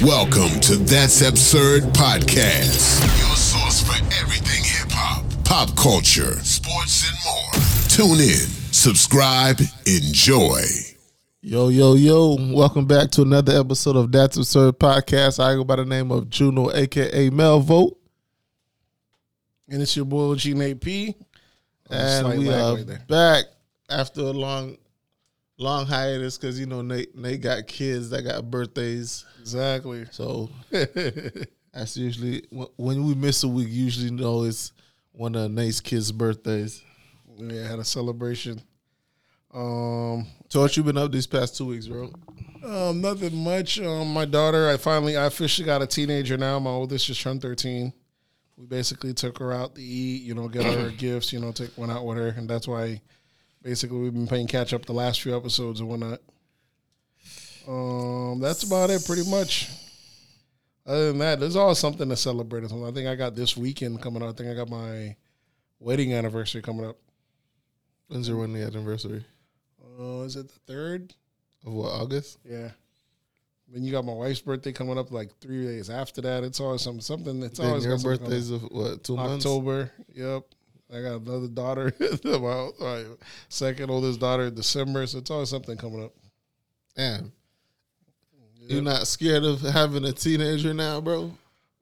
Welcome to That's Absurd Podcast, your source for everything hip hop, pop culture, sports, and more. Tune in, subscribe, enjoy. Yo, yo, yo. Welcome back to another episode of That's Absurd Podcast. I go by the name of Juno, aka Melvo. And it's your boy G Nate P. And we are right back after a long, long hiatus because, you know, Nate, Nate got kids that got birthdays. Exactly. So that's usually, when we miss a week, usually know it's one of Nate's kids' birthdays. Yeah, had a celebration. Um, So what you been up these past two weeks, bro? um, nothing much. Um, my daughter, I finally, I officially got a teenager now. My oldest just turned thirteen. We basically took her out to eat, you know, get her gifts, you know, take one out with her, and that's why, basically, we've been playing catch up the last few episodes and whatnot. Um, that's about it, pretty much. Other than that, there's always something to celebrate. or something. I think I got this weekend coming up. I think I got my wedding anniversary coming up. When's your wedding anniversary? Uh, is it the third? Of what, August? Yeah. Then you got my wife's birthday coming up like three days after that. It's always something. Something. It's Then always your birthday's of what, two up. months? October. Yep. I got another daughter. my my second oldest daughter in December. So it's always something coming up. Damn. You're not scared of having a teenager now, bro?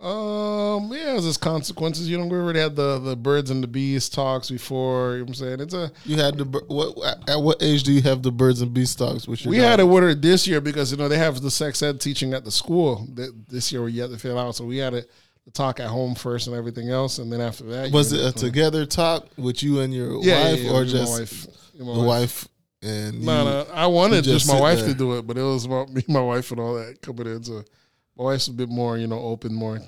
Um, yeah, there's consequences. You know, we already had the the birds and the bees talks before. You know what I'm saying? It's a You had the what? At what age do you have the birds and bees talks? We had it with her this year because you know they have the sex ed teaching at the school that this year we had to fill out. So we had it the talk at home first and everything else, and then after that, Was it a together talk with you and your Yeah, wife, yeah, yeah, or just wife. My the wife and No, you? no, I wanted just, just my wife there? to do it, but it was about me, my wife, and all that coming in. So my wife's a bit more, you know, open, more.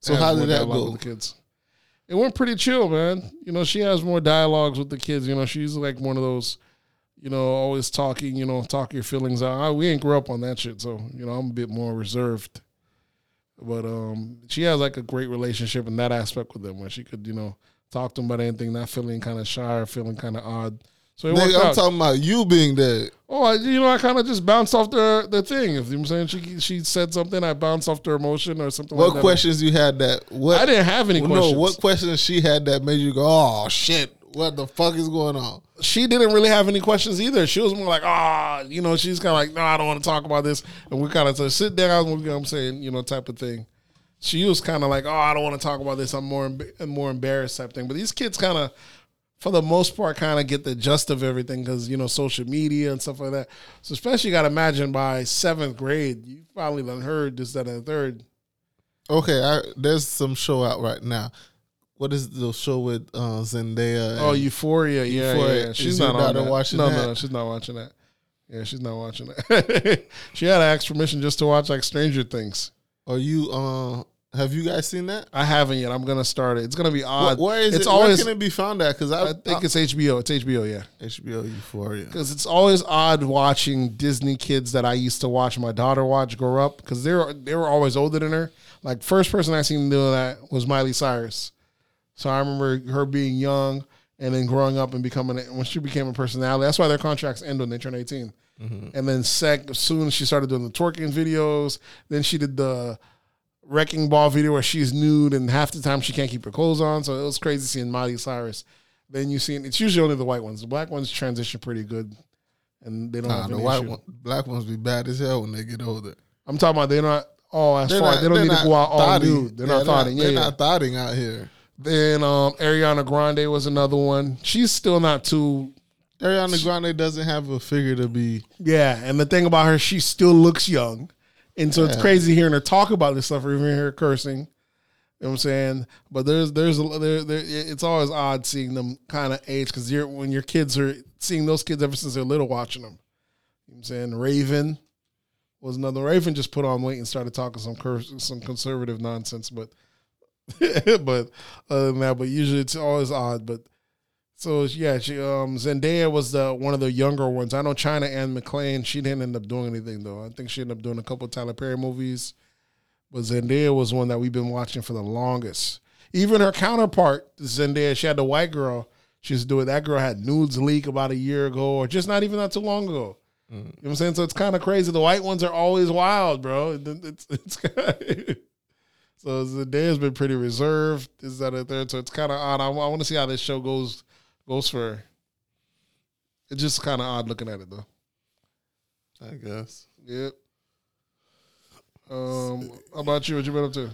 So how did that go? With the kids, it went pretty chill, man. You know, she has more dialogues with the kids. You know, she's like one of those, you know, always talking. You know, talk your feelings out. I, we ain't grew up on that shit, so you know, I'm a bit more reserved. But um, she has like a great relationship in that aspect with them, where she could, you know, talk to them about anything, not feeling kind of shy or feeling kind of odd. So Nigga, I'm out. talking about you being there. Oh, I, you know, I kind of just bounced off the the thing. If you know what I'm saying, she she said something, I bounced off their emotion or something. What like that. questions you had that? What I didn't have any Well, questions. No, what questions she had that made you go, "Oh shit, what the fuck is going on?" she didn't really have any questions either. She was more like, ah, you know, she's kind of like, no, I don't want to talk about this. And we kind of said, sit down. You know I'm saying, you know, type of thing. She was kind of like, oh, I don't want to talk about this. I'm more more embarrassed type thing. But these kids kind of, for the most part, kind of get the gist of everything because you know social media and stuff like that. So especially, you got to imagine by seventh grade, you probably done heard this, that, and the third. Okay, I, there's some show out right now. What is the show with uh, Zendaya? Oh, Euphoria. Yeah, Euphoria. yeah. She's not on that. watching no, that? no, she's not watching that. Yeah, she's not watching that. she had to ask permission just to watch like Stranger Things. Are you? Uh, have you guys seen that? I haven't yet. I'm gonna start it. It's gonna be Where- odd. where is it's it? always. where can it be found at? Because I, I think it's HBO. It's HBO. Yeah, HBO Euphoria. because it's always odd watching Disney kids that I used to watch my daughter watch grow up because they were they were always older than her. Like first person I seen do that was Miley Cyrus. So I remember her being young and then growing up and becoming when she became a personality. That's why their contracts end when they turn 18. Mm-hmm. And then sec soon she started doing the twerking videos, then she did the wrecking ball video where she's nude and half the time she can't keep her clothes on. So it was crazy seeing Miley Cyrus. Then you see it's usually only the white ones. The black ones transition pretty good, and they don't Nah, have the white one, black ones be bad as hell when they get older. I'm talking about they're not all as They're far. not- they don't they're need to go out all nude. They're not thotting. Yeah, They're yeah. not thotting out here. Then um, Ariana Grande was another one. She's still not too. Ariana Grande doesn't have a figure to be. Yeah, and the thing about her, she still looks young, and so it's crazy hearing her talk about this stuff or even hear her cursing. You know what I'm saying? But there's there's a, there, there it's always odd seeing them kind of age because you're when your kids are seeing those kids ever since they're little watching them. You know what I'm saying Raven was another Raven just put on weight and started talking some curse, some conservative nonsense, but but other than that, but usually it's always odd. But so yeah, she um Zendaya was the one of the younger ones. I know China Anne McClain. She didn't end up doing anything though. I think she ended up doing a couple of Tyler Perry movies. But Zendaya was one that we've been watching for the longest. Even her counterpart, Zendaya, she had the white girl. She's doing that girl had nudes leak about a year ago, or just not even not too long ago. You know what I'm saying? So it's kind of crazy. The white ones are always wild, bro. It- It's it's so Zendaya's been pretty reserved. Is that a third? So it's kind of odd. I, want to see how this show goes goes for. her. It's just kind of odd looking at it though. I guess. Yep. Um, how about you? What you been up to?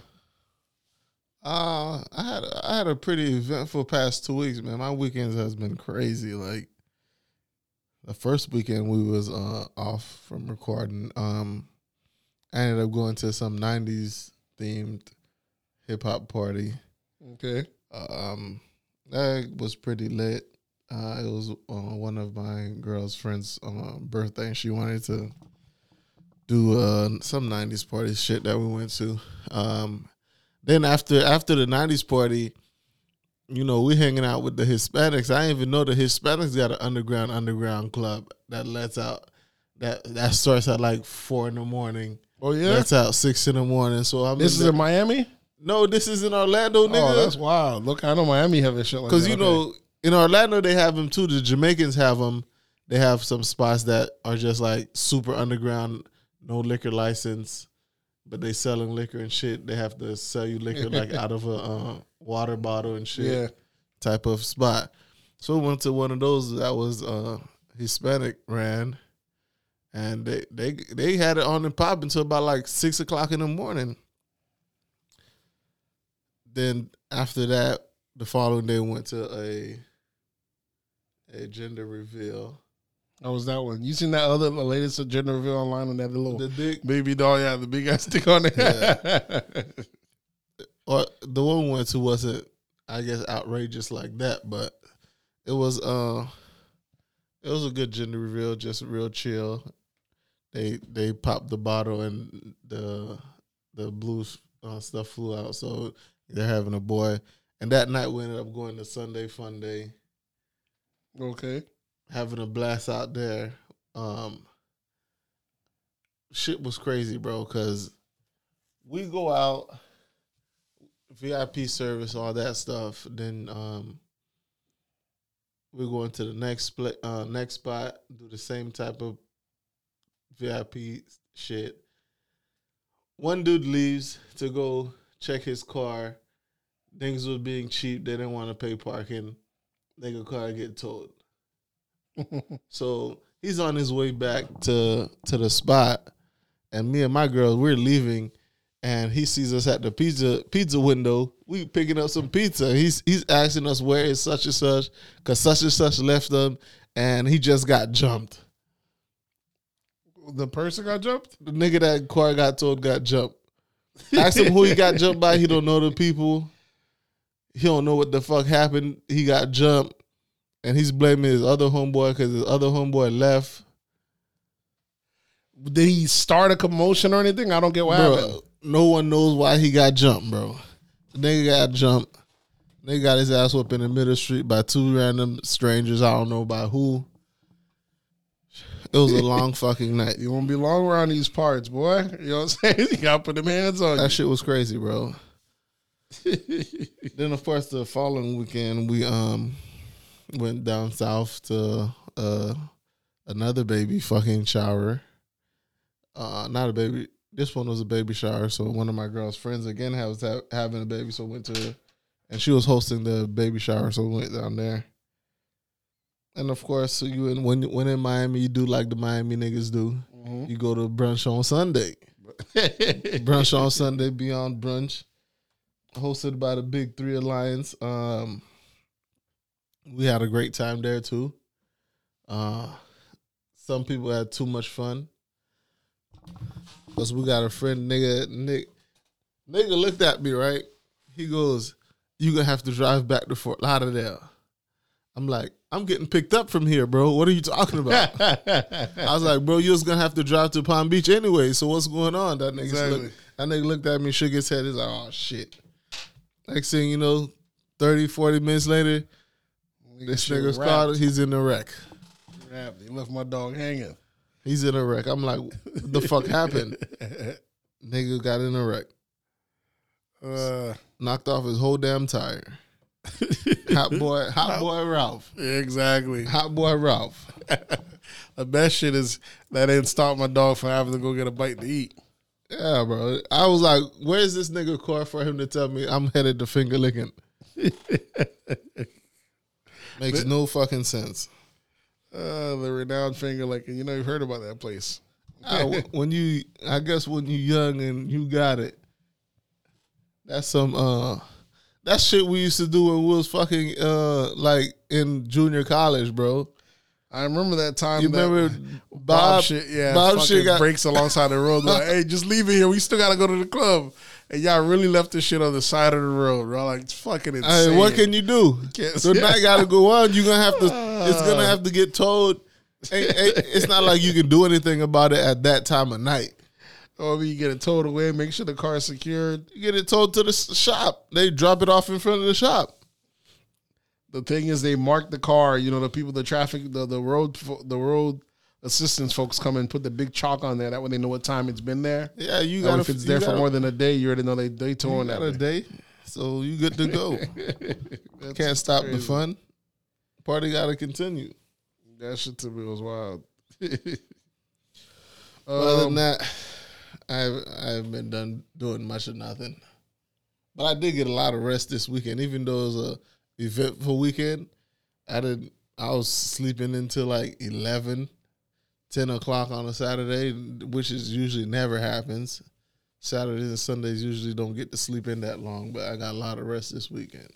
Uh, I had I had a pretty eventful past two weeks, man. My weekends has been crazy. Like the first weekend we was uh off from recording. Um, I ended up going to some '90s themed hip hop party. Okay. Um, that was pretty lit. Uh, it was uh, one of my girl's friends' uh, birthday, and she wanted to do uh, some '90s party shit that we went to. Um, then after after the '90s party, you know, we hanging out with the Hispanics. I didn't even know the Hispanics got an underground underground club that lets out that that starts at like four in the morning. Oh yeah. That's out six in the morning. So I'm this is in in Miami. No, this is in Orlando, nigga. Oh, that's wild. Look, I know Miami have a shit like that. Because you Okay. know, in Orlando they have them too. The Jamaicans have them. They have some spots that are just like super underground, no liquor license, but they selling liquor and shit. They have to sell you liquor like out of a uh, water bottle and shit Yeah. type of spot. So we went to one of those that was uh, Hispanic ran, and they they they had it on and pop until about like six o'clock in the morning. Then after that, the following day went to a a gender reveal. How was that one? You seen that other the latest gender reveal online on that little The dick baby doll? Yeah, the big ass stick on it. or the one we went to wasn't I guess outrageous like that, but it was uh it was a good gender reveal, just real chill. They they popped the bottle and the the blue uh, stuff flew out, so they're having a boy. And that night we ended up going to Sunday Fun Day, okay. having a blast out there. Um, shit was crazy, bro. Cause we go out, VIP service, all that stuff. Then um, we go into the next split, uh, next spot, do the same type of VIP shit. One dude leaves to go check his car. Things was being cheap. They didn't want to pay parking. Nigga car get towed. So he's on his way back to to the spot, and me and my girl we're leaving, and he sees us at the pizza pizza window. We picking up some pizza. He's he's asking us where is such and such, cause such and such left them, and he just got jumped. The person got jumped. The nigga that car got told got jumped. Ask him who he got jumped by. He don't know the people. He don't know what the fuck happened. He got jumped, and he's blaming his other homeboy because his other homeboy left. Did he start a commotion or anything? I don't get what happened. No one knows why he got jumped, bro. The nigga got jumped. They got his ass whooped in the middle street by two random strangers. I don't know by who. It was a long fucking night. You won't be long around these parts, boy. You know what I'm saying? You gotta put them hands on That you. shit was crazy, bro. then of course the following weekend we um went down south to uh another baby fucking shower. Uh not a baby. This one was a baby shower. So one of my girl's friends again was ha- having a baby, so went to and she was hosting the baby shower, so we went down there. And of course, you in, when when in Miami, you do like the Miami niggas do. Mhm. You go to brunch on Sunday brunch on Sunday, Beyond Brunch, hosted by the Big Three Alliance. Um, we had a great time there too. Uh, some people had too much fun. Cause we got a friend, nigga, Nick. Nigga looked at me right. He goes, "You gonna have to drive back to Fort Lauderdale." I'm like, "I'm getting picked up from here, bro. What are you talking about?" I was like, bro, you was gonna have to drive to Palm Beach anyway. So what's going on? That nigga, Exactly. look, that nigga looked at me, shook his head. He's like, oh shit. Next thing you know, 30, 40 minutes later, this nigga's caught. He's in a wreck. Wrapped. He left my dog hanging. He's in a wreck. I'm like, what the fuck happened? Nigga got in a wreck. Uh, Knocked off his whole damn tire. Hot boy, hot boy Ralph. Exactly. Hot boy Ralph. The best shit is that didn't stop my dog from having to go get a bite to eat. Yeah, bro. I was like, where's this nigga car for him to tell me I'm headed to finger licking? Makes no fucking sense. Uh, the renowned finger licking. You know, you've heard about that place. I- when you, I guess when you young and you got it, that's some uh, that shit we used to do when we was fucking uh, like in junior college, bro. I remember that time. You that remember Bob, Bob? shit, yeah, Bob shit got breaks alongside the road. Like, hey, just leave it here. We still gotta go to the club. And y'all really left this shit on the side of the road, bro. Like it's fucking insane. Hey, what can you do? Can't- The night got to go on. You're gonna have to. It's gonna have to get told. Ain't- ain't- It's not like you can do anything about it at that time of night. Or you get it towed away, make sure the car's secured. You get it towed to the shop. They drop it off in front of the shop. The thing is, they mark the car. You know, the people, the traffic, the the road, the road assistance folks come and put the big chalk on there. That way, they know what time it's been there. Yeah, you got if it's there for more than a day, you already know they they towing that. a day. day, so you good to go. Can't stop the fun. Party got to continue. That shit to me was wild. Other than Um, that, I've I've been done doing much of nothing. But I did get a lot of rest this weekend, even though it was a eventful weekend. I did. I was sleeping until like 11, 10 o'clock on a Saturday, which is usually never happens. Saturdays and Sundays usually don't get to sleep in that long, but I got a lot of rest this weekend.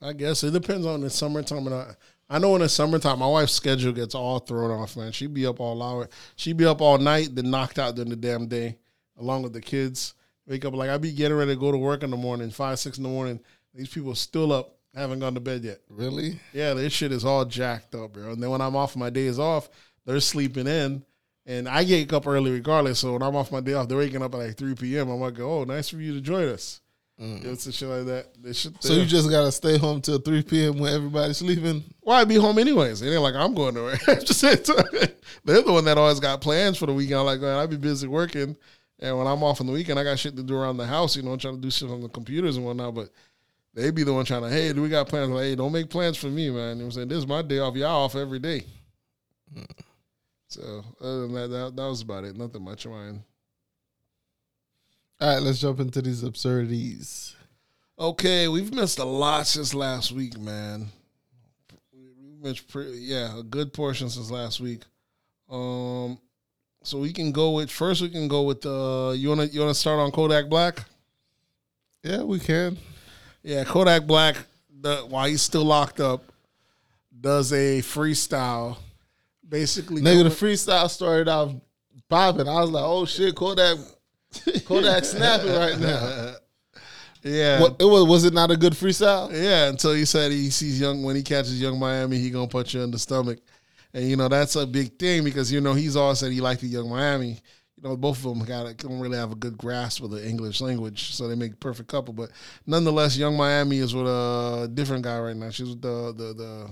I guess it depends on the summertime. And I, I know in the summertime, my wife's schedule gets all thrown off, man. She'd be up all hour. She'd be up all night, then knocked out during the damn day, along with the kids. Wake up like I'd be getting ready to go to work in the morning, five, six in the morning. These people still up, haven't gone to bed yet. Really? Yeah, this shit is all jacked up, bro. And then when I'm off my days off, they're sleeping in. And I get up early regardless. So when I'm off my day off, they're waking up at like 3 p.m. I'm like, oh, nice for you to join us. It's a shit like that. This shit So you just gotta stay home till three p.m. when everybody's sleeping. Well, be home anyways. It ain't like I'm going nowhere. Just saying, they're the one that always got plans for the weekend. I'm like, man, I'd be busy working. And when I'm off on the weekend, I got shit to do around the house, you know, trying to do shit on the computers and whatnot. But they be the one trying to, hey, do we got plans? Like, hey, don't make plans for me, man. You know what I'm saying? This is my day off. Y'all off every day. Mm. So other than that, that, that was about it. Nothing much of mine. All right, let's jump into these absurdities. Okay, we've missed a lot since last week, man. We missed pretty, yeah, a good portion since last week. Um, so we can go with first. We can go with uh, you wanna you wanna start on Kodak Black? Yeah, we can. Yeah, Kodak Black. The, while he's still locked up, does a freestyle, basically. Nigga, the freestyle started off popping. I was like, oh shit, Kodak, Kodak snapping right now. yeah, What it was? Was it not a good freestyle? Yeah, until he said he sees young when he catches Yung Miami, he gonna punch you in the stomach, and you know that's a big thing because you know he's always said he liked the Yung Miami. You know both of them got don't really have a good grasp of the English language, so they make a perfect couple. But nonetheless, Yung Miami is with a different guy right now. She's with the the the,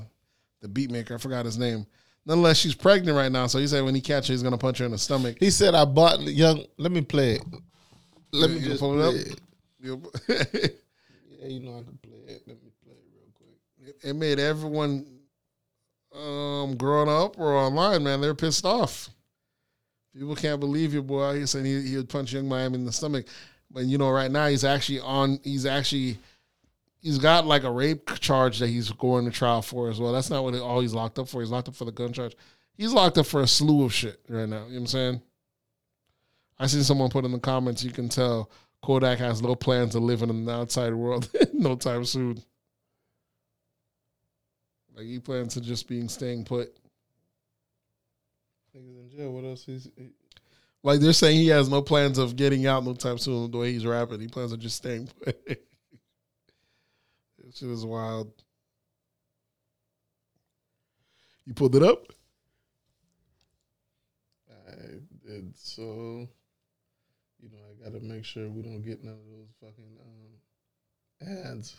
the beat maker. I forgot his name. Nonetheless, she's pregnant right now, so he said when he catches, her, he's gonna punch her in the stomach. He said, "I bought young." Let me play it. Let me just pull it up? it. Yeah, you know I can play it. Let me play it real quick. it made everyone um growing up or online, man, they're pissed off. People can't believe your boy. He said he, he would punch Yung Miami in the stomach. But you know, right now he's actually on he's actually he's got like a rape charge that he's going to trial for as well. That's not what all he's locked up for. He's locked up for the gun charge. He's locked up for a slew of shit right now. You know what I'm saying? I seen someone put in the comments, you can tell Kodak has no plans of living in the outside world no time soon. Like he plans to just being staying put. Niggas in jail. What else? He's, Like they're saying he has no plans of getting out no time soon. The way he's rapping, he plans on just staying put. this shit is wild. You pulled it up. I did so. You know, I got to make sure we don't get none of those fucking um, ads.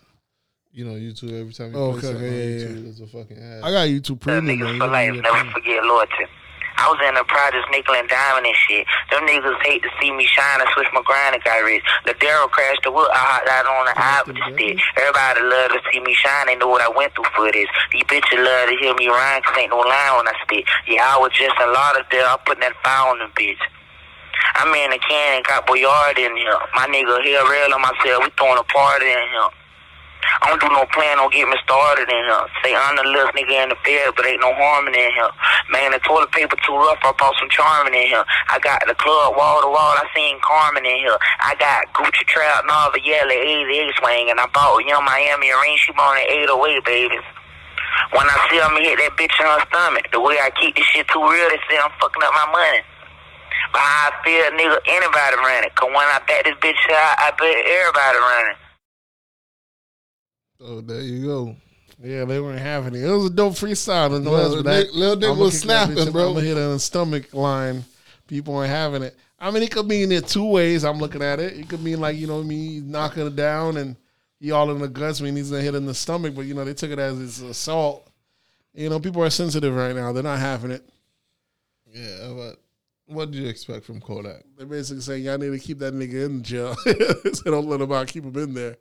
You know, YouTube every time you Oh, play okay, something okay, on YouTube, yeah. there's a fucking ad. I got YouTube Premium. niggas man. for life, You never gotta get forget loyalty. I was in the projects nickel and diamond and shit. Them niggas hate to see me shine and switch my grind and got rich. The Daryl crashed the wood, I hopped out on the eye with the stick. Everybody love to see me shine, they know what I went through for this. These bitches love to hear me rhyme, cause ain't no line when I spit. Yeah, I was just a lot of there, I'm putting that fire on them bitch. I'm in the can and got Boyard in here. My nigga here real on myself, we throwing a party in here. I don't do no plan on getting me started in here. Say I'm the little nigga in the bed, but ain't no harming in here. Man, the toilet paper too rough, I bought some charming in here. I got the club wall to wall, I seen Carmen in here. I got Gucci Trout the yellow 88 swing, and I bought Yung Miami ring, she on the 808, baby. When I see her hit that bitch in her stomach, the way I keep this shit too real, they say I'm fucking up my money. But I feel nigga anybody run it. Cause when I bet this bitch out, I bet everybody run it. Oh, there you go. Yeah, they weren't having it. It was a dope freestyle. Lil Nick- Lil Nick was snapping, bro. I'm gonna hit a stomach line. People weren't having it. I mean, it could mean it two ways. I'm looking at it. It could mean like you know me knocking it down and he all in the guts. Mean, he's gonna hit in the stomach, but you know they took it as his assault. You know, people are sensitive right now. They're not having it. Yeah, but what do you expect from Kodak? They're basically saying y'all need to keep that nigga in jail. so don't let him out. Keep him in there.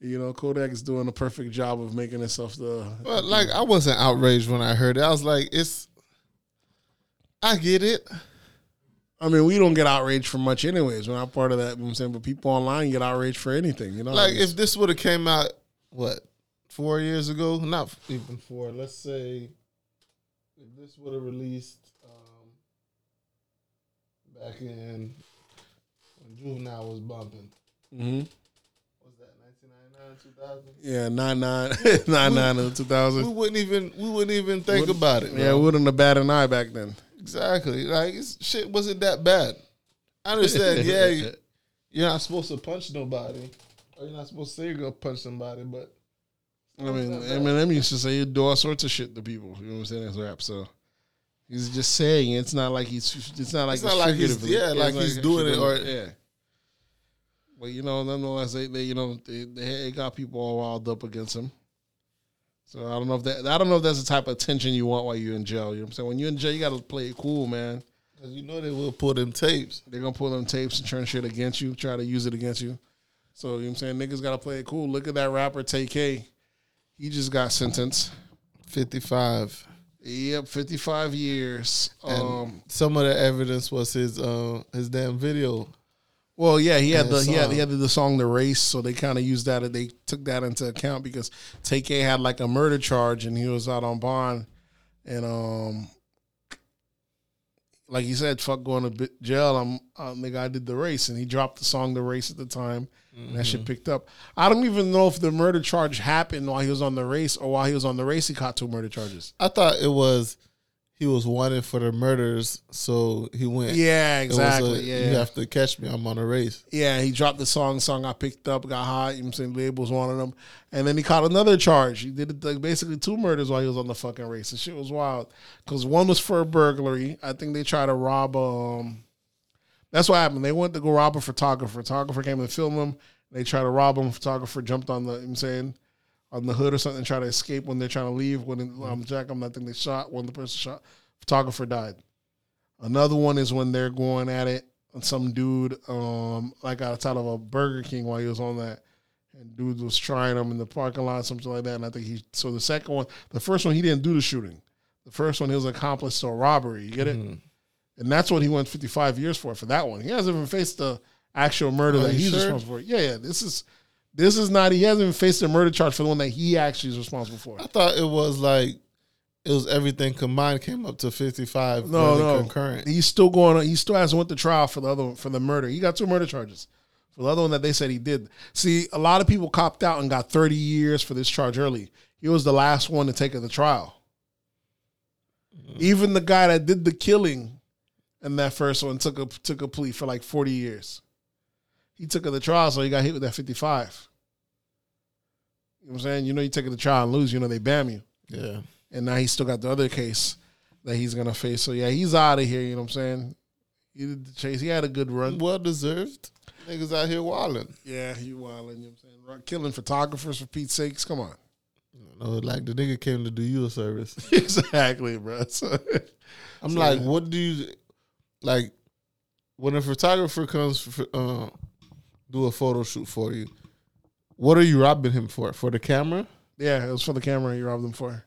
You know, Kodak is doing a perfect job of making himself the. But like, I wasn't outraged when I heard it. I was like, it's. I get it. I mean, we don't get outraged for much, anyways. We're not part of that. You know what I'm saying, but people online get outraged for anything. You know, Like, if this would have came out, what, four years ago? Not even four. Let's say, if this would have released um, back in when Juvenile was bumping. Mhm. Was that 1999, 2000? Yeah, nine nine nine nine in two We wouldn't even we wouldn't even think about it. Yeah, bro. we wouldn't have batted an eye back then. Exactly. Like it's, shit wasn't that bad. I understand. yeah, you, you're not supposed to punch nobody, or you're not supposed to say you're gonna punch somebody, but I mean, Eminem used to say he'd do all sorts of shit to people. You know what I'm saying? As rap, so he's just saying it. it's not like he's. It's not like It's not like he's- figuratively. yeah, like he's doing it or- yeah. But you know, nonetheless, they, they you know they, they got people all riled up against him. So I don't know if that I don't know if that's the type of attention you want while you're in jail. You know what I'm saying? When you're in jail, you got to play it cool, man. because you know they will pull them tapes. They're gonna pull them tapes and turn shit against you, try to use it against you. So you know what I'm saying? Niggas gotta play it cool. Look at that rapper Tay-K. He just got sentenced. Fifty five. Yep, 55 years. And Um, some of the evidence was his uh his damn video. Well, yeah, he had the he had, song. he had the song "The Race," so they kind of used that. They took that into account because Tay-K had like a murder charge and he was out on bond, and um, like he said, "Fuck going to jail." I'm uh, nigga. I did the race, and he dropped the song "The Race" at the time, and that shit picked up. I don't even know if the murder charge happened while he was on the race or while he was on the race. He caught two murder charges. I thought it was he was wanted for the murders, so he went. Yeah, was a, exactly. yeah, You have to catch me. I'm on a race. Yeah, he dropped the song. Song I picked up, got hot. You know what I'm saying? Labels wanted him. And then he caught another charge. He did like, basically two murders while he was on the fucking race. The shit was wild. Because one was for a burglary. I think they tried to rob um That's what happened. They went to go rob a photographer. Photographer came and filmed him. They tried to rob him. Photographer jumped on the, you know what I'm saying, on the hood or something, try to escape when they're trying to leave. When um, Jack, I'm not think they shot. When the person shot, photographer died. Another one is when they're going at it and some dude um like outside of a Burger King while he was on that. And dude was trying him in the parking lot, something like that. And I think he so the second one, the first one he didn't do the shooting. The first one he was accomplice to a robbery. You get it? Mm-hmm. And that's what he went 55 years for for that one. He hasn't even faced the actual murder Are that he's sure? responsible for. Yeah, yeah. This is this is not he hasn't even faced a murder charge for the one that he actually is responsible for. I thought it was like it was everything combined came up to 55. No, no. concurrent. He's still going on. He still hasn't went to trial for the other one, for the murder. He got two murder charges. For the other one that they said he did. See, a lot of people copped out and got 30 years for this charge early. He was the last one to take to trial. Even the guy that did the killing in that first one took a took a plea for like 40 years. He took it to trial, so he got hit with that 55. You know what I'm saying? You know you take it to trial and lose, you know they bam you Yeah. and now he's still got the other case that he's gonna face. So yeah, he's out of here. You know what I'm saying? He did the chase. He had a good run. Well deserved. Niggas out here wilding. Yeah, he wilding. You know what I'm saying? Killing photographers for Pete's sakes. Come on. No, like the nigga came to do you a service. exactly, bro. So, I'm like, what do you like when a photographer comes for, uh, do a photo shoot for you? What are you robbing him for? For the camera? yeah, it was for the camera you robbed them for.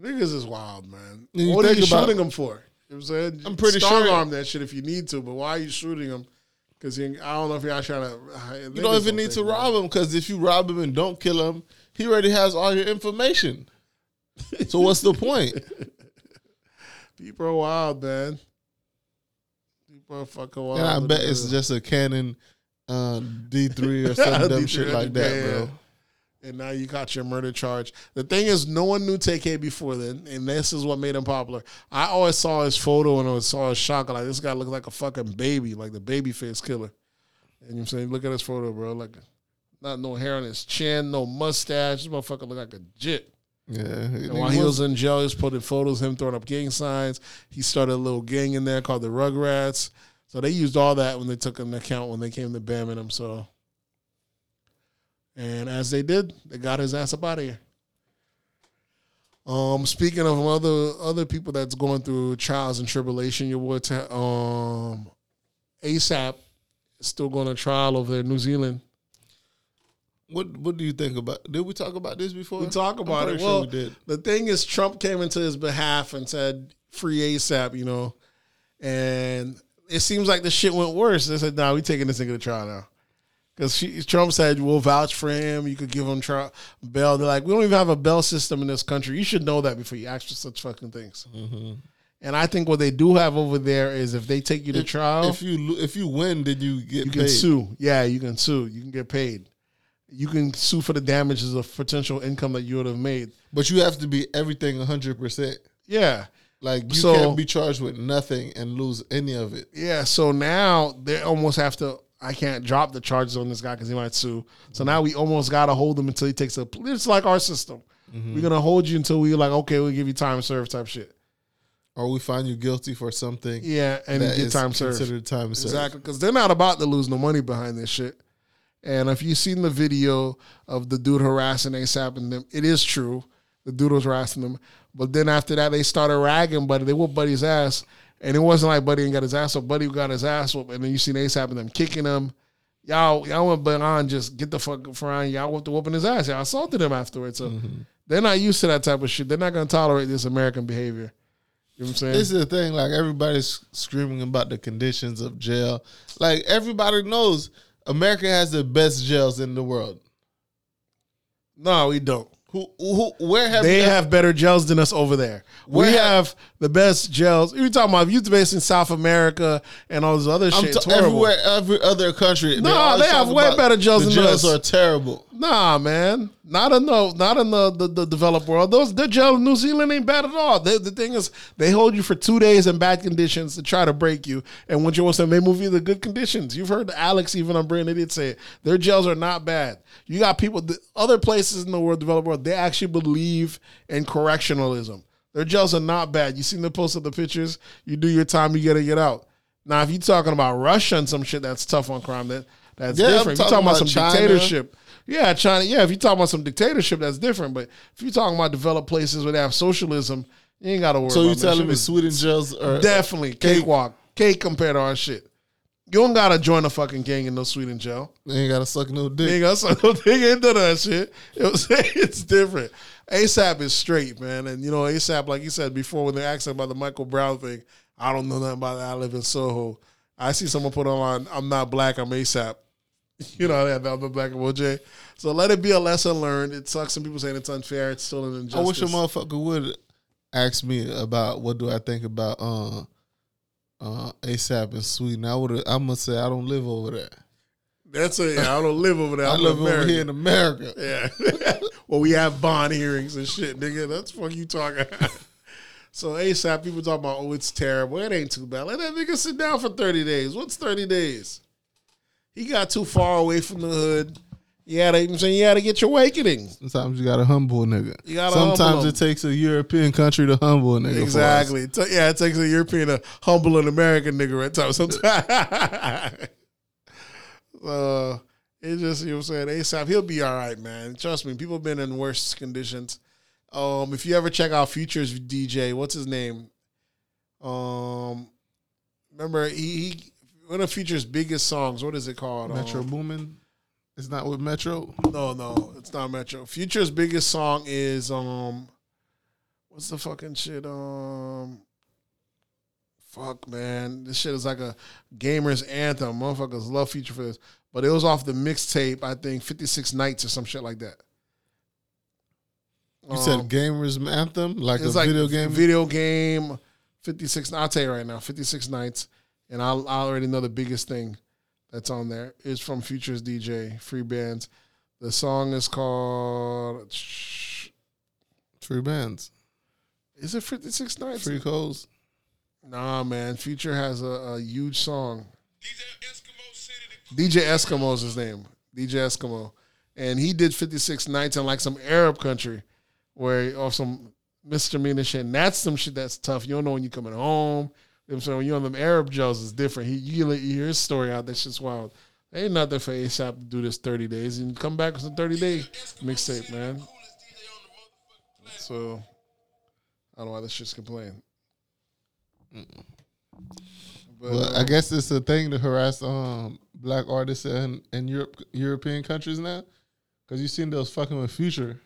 Niggas is wild, man. You what are you about- shooting them for? You know what I'm saying? I'm pretty Strong sure- arm that shit if you need to, but why are you shooting them? Because I don't know if y'all trying to. Uh, you don't even need to rob him because if you rob him and don't kill him, he already has all your information. so what's the point? People are wild, man. People are fucking wild. And I bet it's just a Canon uh, D3 or some dumb shit like that, bro. And now you got your murder charge. The thing is, no one knew Tay-K before then, and this is what made him popular. I always saw his photo and I saw his shock. Like this guy looked like a fucking baby, like the baby face killer. And you know I'm saying, look at his photo, bro. Like, not no hair on his chin, no mustache. This motherfucker look like a jit. Yeah. And while he was in jail, he was putting photos of him throwing up gang signs. He started a little gang in there called the Rugrats. So they used all that when they took into account when they came to bamming him. So, and as they did, they got his ass up out of here. Um, speaking of other other people that's going through trials and tribulation, your boy Ta- um, ASAP is still going to trial over there in New Zealand. What What do you think about? Did we talk about this before? We talk about it. pretty Well, we did. the thing is, Trump came into his behalf and said, "Free ASAP," you know, and it seems like the shit went worse. They said, "Nah, we taking this nigga to trial now," because Trump said, "We'll vouch for him. You could give him trial bail." They're like, "We don't even have a bail system in this country. You should know that before you ask for such fucking things." Mm-hmm. And I think what they do have over there is if they take you to trial, If you if you win, then you get you paid. can sue. Yeah, you can sue. You can get paid. You can sue for the damages of potential income that you would have made. but you have to be everything hundred percent. Yeah. Like you So- can't be charged with nothing and lose any of it. Yeah, so now they almost have to. I can't drop the charges on this guy because he might sue. So now we almost got to hold him until he takes a. It's like our system. Mm-hmm. We're gonna hold you until we like okay, we'll give you time served type shit. Or we find you guilty for something. Yeah, and you get time served. Considered time served. Exactly, because they're not about to lose no money behind this shit. And if you've seen the video of the dude harassing ASAP and them, it is true. The dude was harassing them. But then after that, they started ragging Buddy. They whooped Buddy's ass. And it wasn't like Buddy ain't got his ass up. Buddy got his ass whooped. And then you seen ASAP and them kicking him. Y'all, y'all went beyond just get the fuck around. Y'all went to whooping his ass. Y'all assaulted him afterwards. So mm-hmm. they're not used to that type of shit. They're not going to tolerate this American behavior. You know what I'm saying? This is the thing. Like everybody's screaming about the conditions of jail. Like everybody knows, America has the best jails in the world. no, we don't. Who, who where have They have better gels than us over there. Where we ha- have the best gels. You're talking about youth based in South America and all this other I'm shit. t- everywhere, every other country. No, always they have way better gels The than jails us. are terrible. Nah, man, not in the not in the the, the developed world. Those the jail in New Zealand ain't bad at all. They, the thing is, they hold you for two days in bad conditions to try to break you, and once you want them, they move you to good conditions. You've heard Alex even on Brand Idiot say it. Their gels are not bad. You got people, the other places in the world, developed world, they actually believe in correctionalism. Their jails are not bad. You seen the post of the pictures. You do your time, you gotta get out. Now, if you're talking about Russia and some shit that's tough on crime, that that's Yeah, different. If you're talking about about some China. dictatorship. Yeah, China. Yeah, if you're talking about some dictatorship, that's different. But if you're talking about developed places where they have socialism, you ain't got to worry. So you telling me Sweden jails are definitely cakewalk, cake compared to our shit. You don't gotta join a fucking gang in no Sweden jail. They ain't gotta suck no You dick. ain't got some thing into that shit. You know I'm? It's different. ASAP is straight, man. And you know, ASAP, like you said before, when they asked about the Michael Brown thing, I don't know nothing about that. I live in Soho. I see someone put on, I'm not black, I'm ASAP. You know, that I'm black and OJ. So let it be a lesson learned. It sucks. Some people saying it's unfair. It's still an injustice. I wish a motherfucker would ask me about what do I think about uh uh ASAP in Sweden. I would I'm gonna say I don't live over there. That's it. I don't live over there. I I'm live over here in America. Yeah. well, we have bond hearings and shit, nigga. That's what you talking. so ASAP, people talk about, oh, it's terrible. It ain't too bad. Let that nigga sit down for 30 days. What's 30 days? He got too far away from the hood. You gotta, you know what I'm saying, you gotta get your awakening. Sometimes you gotta humble a nigga. You gotta Sometimes it takes a European country to humble a nigga. Exactly. It yeah, it takes a European to humble an American nigga at times. Sometimes. uh, It's just you know what I'm saying. ASAP, he'll be all right, man. Trust me. People have been in worse conditions. Um, if you ever check out Futures DJ, what's his name? Um, remember he, he one of Future's biggest songs. What is it called? Metro Um, Boomin. It's not with Metro. no, no, it's not Metro. Future's biggest song is um, what's the fucking shit? Um, fuck man, this shit is like a gamer's anthem. Motherfuckers love Future for this, but it was off the mixtape. I think Fifty Six Nights or some shit like that. You said Um, gamers anthem, like a it's like video game. Video game. Fifty six. I'll tell you right now. Fifty six nights, and I, I already know the biggest thing that's on there is from Futures DJ Free Bands. The song is called. Free bands, Is it Fifty Six Nights? free codes. Nah, man. Future has a, a huge song. DJ Eskimo is his name. DJ Eskimo, and he did Fifty Six Nights in like some Arab country, where or some misdemeanor shit. And that's some shit that's tough. You don't know when you're coming home. You I'm saying when you're on them Arab Joes, it's different. He you, you hear his story out. That shit's wild. Ain't nothing for ASAP to do this 30 days and come back with some 30 day mixtape, man. So I don't know why this shit's complaining. But, Well, uh, I guess it's a thing to harass um black artists in, in Europe, European countries now. Because you seen those fucking with Future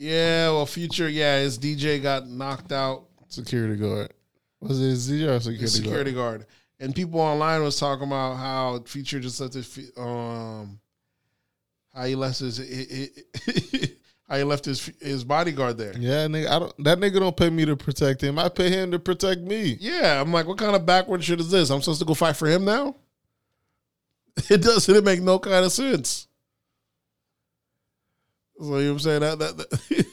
yeah, well, Future, yeah, his DJ got knocked out. security guard. Was it or security, security guard? guard. And people online was talking about how Future just left his um how he left his how he left his his bodyguard there. Yeah, nigga. I don't. That nigga don't pay me to protect him. I pay him to protect me. Yeah, I'm like, what kind of backward shit is this? I'm supposed to go fight for him now? It doesn't it make no kind of sense. So you know what I'm saying that that, that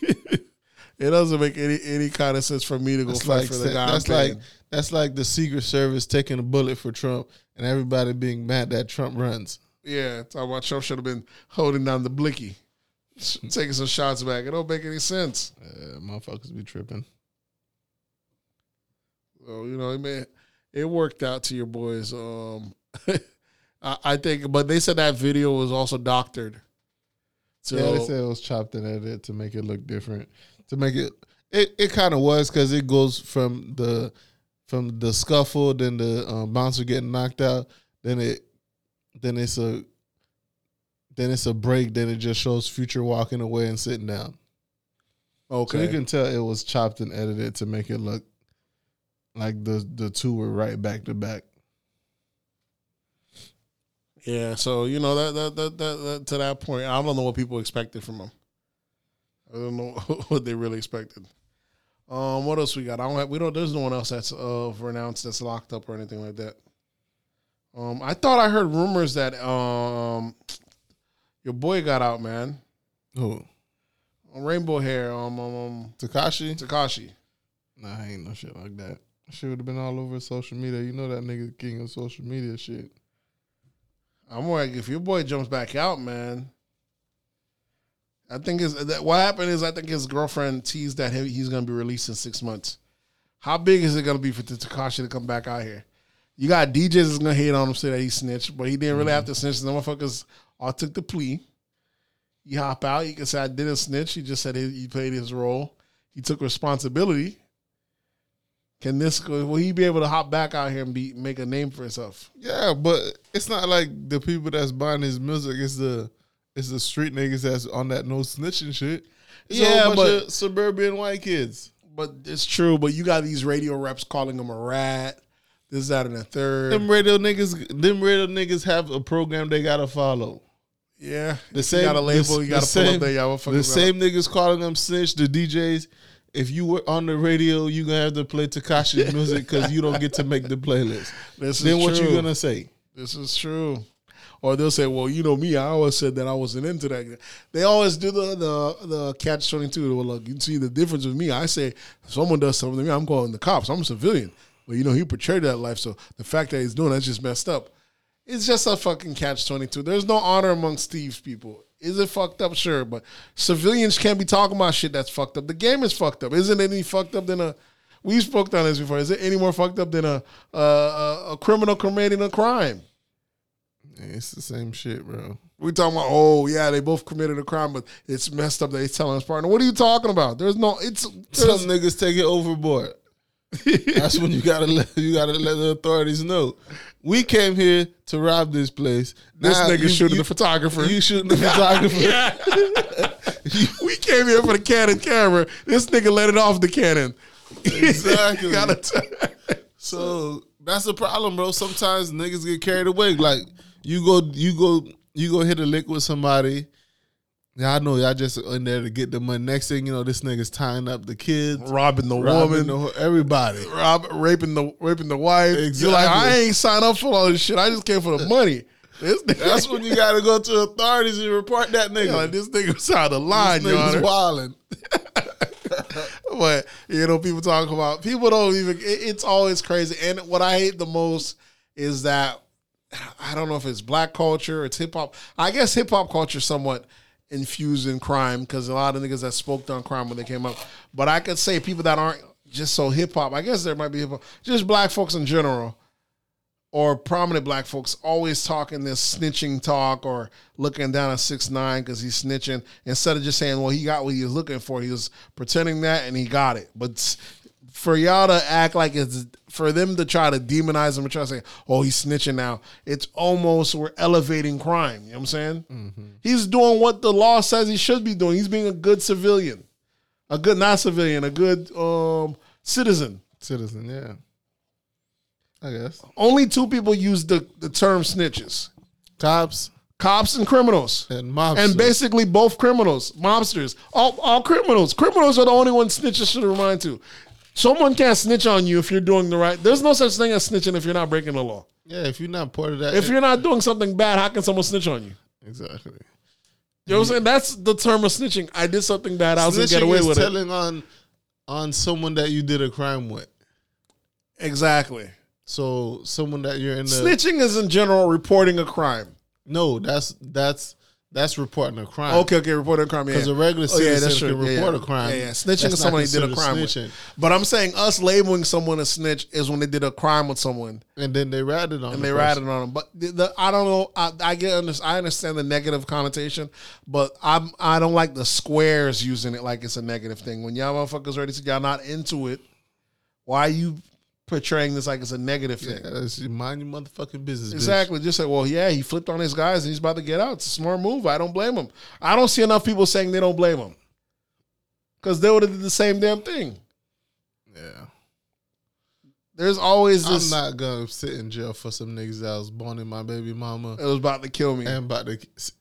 it doesn't make any any kind of sense for me to go That's fight like for the guy. That's like that's like the Secret Service taking a bullet for Trump and everybody being mad that Trump runs. Yeah, talking about Trump should have been holding down the blicky, taking some shots back. It don't make any sense. Uh, motherfuckers be tripping. So you know, it may, it worked out to your boys. Um, I, I think, but they said that video was also doctored. So yeah, they said it was chopped and edited to make it look different. To make it, it, it kind of was because it goes from the from the scuffle, then the um, bouncer getting knocked out, then it then it's a then it's a break, then it just shows Future walking away and sitting down. So okay, you can tell it was chopped and edited to make it look like the the two were right back to back. yeah. So you know that that, that that that to that point, I don't know what people expected from him. I don't know what they really expected. Um, what else we got? I don't have. We don't. There's no one else that's uh renounced that's locked up or anything like that. Um, I thought I heard rumors that um, your boy got out, man. Who? Rainbow hair, um, um, um Tekashi? Tekashi. Nah, ain't no shit like that. Shit would have been all over social media. You know that nigga king of social media shit. I'm like, if your boy jumps back out, man. I think is that what happened is I think his girlfriend teased that he, he's gonna be released in six months. How big is it gonna be for the Tekashi to come back out here? You got DJs that's gonna hate on him, say that he snitched, but he didn't really have mm-hmm. to snitch. The motherfuckers all took the plea. He hop out. He can say I didn't snitch. He just said he, he played his role. He took responsibility. Can this go will he be able to hop back out here and be make a name for himself? Yeah, but it's not like the people that's buying his music. It's the it's the street niggas that's on that no snitching shit. It's Yeah, a whole bunch but- suburban white kids. But it's true. But you got these radio reps calling him a rat. This, that, and the third. Them radio niggas, them radio niggas have a program they gotta follow. yeah, The same, You got a label. the- you got to pull same- up there. Y'all fucking The same niggas calling them snitch. The DJs. If you were on the radio, you gonna have to play Tekashi's music because you don't get to make the playlist. This is Then what true. you gonna say? This is true. Or they'll say, "Well, you know me. I always said that I wasn't into that." They always do the the the catch twenty two. Well, look, you see the difference with me. I say if someone does something to me, I'm calling the cops. I'm a civilian. But you know, he portrayed that life. So the fact that he's doing that's just messed up. It's just a fucking catch twenty two. There's no honor amongst thieves, people. Is it fucked up? Sure, but civilians can't be talking about shit that's fucked up. The game is fucked up. Isn't it any fucked up than a? We spoke on this before. Is it any more fucked up than a, a, a criminal committing a crime? It's the same shit, bro. We talking about, oh yeah, they both committed a crime, but it's messed up that he's telling his partner. What are you talking about? There's no. It's Some niggas take it overboard. That's when you gotta let you gotta let the authorities know. We came here to rob this place. this Now nigga you- shooting you- the photographer. You shooting the photographer. we came here for the Canon camera. This nigga let it off the Canon. Exactly. Gotta t- So that's the problem, bro. Sometimes niggas get carried away. Like you go, you go, you go hit a lick with somebody. Yeah, I know y'all just in there to get the money. Next thing you know, this nigga's tying up the kids, robbing the robbing woman, the, everybody. rob, raping the raping the wife. You're like, I ain't signed up for all this shit. I just came for the money. That's when you gotta go to authorities and report that nigga. like, this nigga was out of line, this nigga's wilding. But you know, people talk about people don't even. It, it's always crazy. And what I hate the most is that I don't know if it's black culture, it's hip hop. I guess hip hop culture somewhat infused in crime because a lot of niggas that spoke on crime when they came up. But I could say people that aren't just so hip hop. I guess there might be hip hop, just black folks in general. Or prominent black folks always talking this snitching talk or looking down at six nine because he's snitching instead of just saying, "Well, he got what he was looking for." He was pretending that and he got it. But for y'all to act like it's for them to try to demonize him and try to say, "Oh, he's snitching now," it's almost we're elevating crime. You know what I'm saying? He's doing what the law says he should be doing. He's being a good civilian, a good not civilian, a good um, citizen. Citizen, yeah. I guess Only two people use the, the term snitches cops cops and criminals. and mobsters. And basically both criminals, mobsters, all, all criminals. Criminals are the only ones snitches should remind to. Someone can't snitch on you if you're doing the right. There's no such thing as snitching if you're not breaking the law. yeah, if you're not part of that, If you're not doing something bad, how can someone snitch on you? exactly. You know what I'm saying? That's the term of snitching. I did something bad. I was gonna get away is with it. telling on on someone that you did a crime with. Exactly. So someone that you're in the Snitching is in general reporting a crime. no, that's that's that's reporting a crime. Okay, okay, reporting a crime. Yeah. Because a regular Oh, yeah, citizen that's can Yeah, report yeah. a crime. Yeah, yeah. Snitching is they did a crime snitching. with. But I'm saying us labeling someone a snitch is when they did a crime with someone And then they ratted on and the they person. ratted on them. But the, the, I don't know. I, I get I understand the negative connotation, but I'm I don't like the squares using it like it's a negative thing. When y'all motherfuckers ready to y'all not into it, why you portraying this like it's a negative thing? Yeah, mind your motherfucking business. bitch. Exactly. Just say, well, yeah, he flipped on his guys and he's about to get out. It's a smart move. I don't blame him. I don't see enough people saying they don't blame him. Because they would have did the same damn thing. Yeah. There's always I'm this. not gonna sit in jail for some niggas that was born in my baby mama it was about to kill me. and about to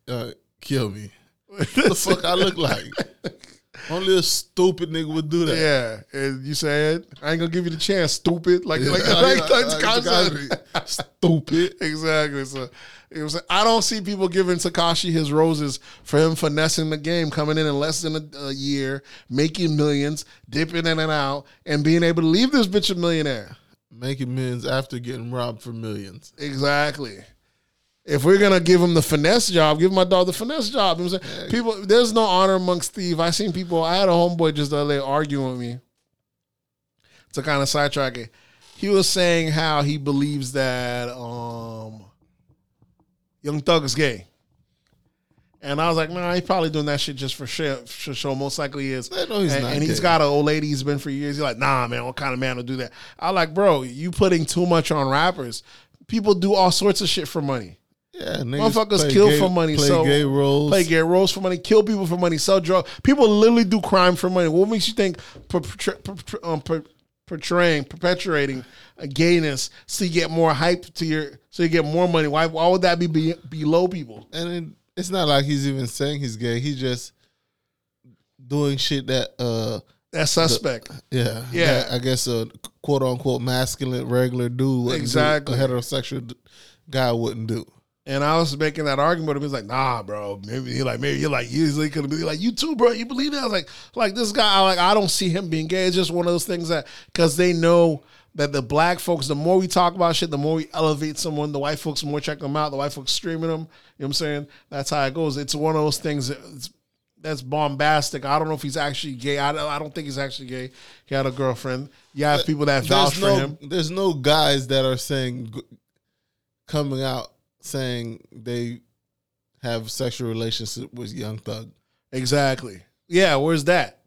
uh, kill me. What the fuck I look like? Only a stupid nigga would do that. yeah, and you said I ain't gonna give you the chance, stupid. Like, like, Yeah, like, like- like, like Tekashi. Stupid. exactly. So it was. I don't see people giving Tekashi his roses for him finessing the game, coming in in less than a, a year, making millions, dipping in and out, and being able to leave this bitch a millionaire. Making millions after getting robbed for millions. Exactly. If we're gonna give him the finesse job, give my dog the finesse job. You know what I'm saying? People, there's no honor amongst thieves. I seen people. I had a homeboy just the other day arguing with me to kind of sidetrack it. He was saying how he believes that um, Young Thug is gay, and I was like, man, he's probably doing that shit just for show. For show. Most likely is. He's and, and he's got an old lady he's been for years. He's like, nah, man, what kind of man will do that? I like, bro, you putting too much on rappers. People do all sorts of shit for money. Yeah, Motherfuckers kill gay- for money, Play so- gay roles. Play gay roles for money, kill people for money, sell drugs. People literally do crime for money. What makes you think per- um, portraying, perpetuating a gayness so you get more hype to your, so you get more money? Why? Why would that be, be below people? and it, it's not like he's even saying he's gay. He's just doing shit that, uh, That's suspect. yeah, Yeah. that I guess a quote unquote masculine regular dude wouldn't do, Exactly. a heterosexual guy wouldn't do. And I was making that argument. He was like, "Nah, bro. Maybe he like maybe you're like usually could be like you too, bro. You believe that?" I was like, "Like this guy. I like I don't see him being gay. It's just one of those things that because they know that the black folks. The more we talk about shit, the more we elevate someone. The white folks more check them out. The white folks streaming them. You know what I'm saying? That's how it goes. It's one of those things. That's, that's bombastic. I don't know if he's actually gay. I don't, I don't think he's actually gay. He had a girlfriend. You have people that vouch There's for no, him. there's no guys that are saying coming out saying they have sexual relationship with Young Thug. Exactly. Yeah, where's that?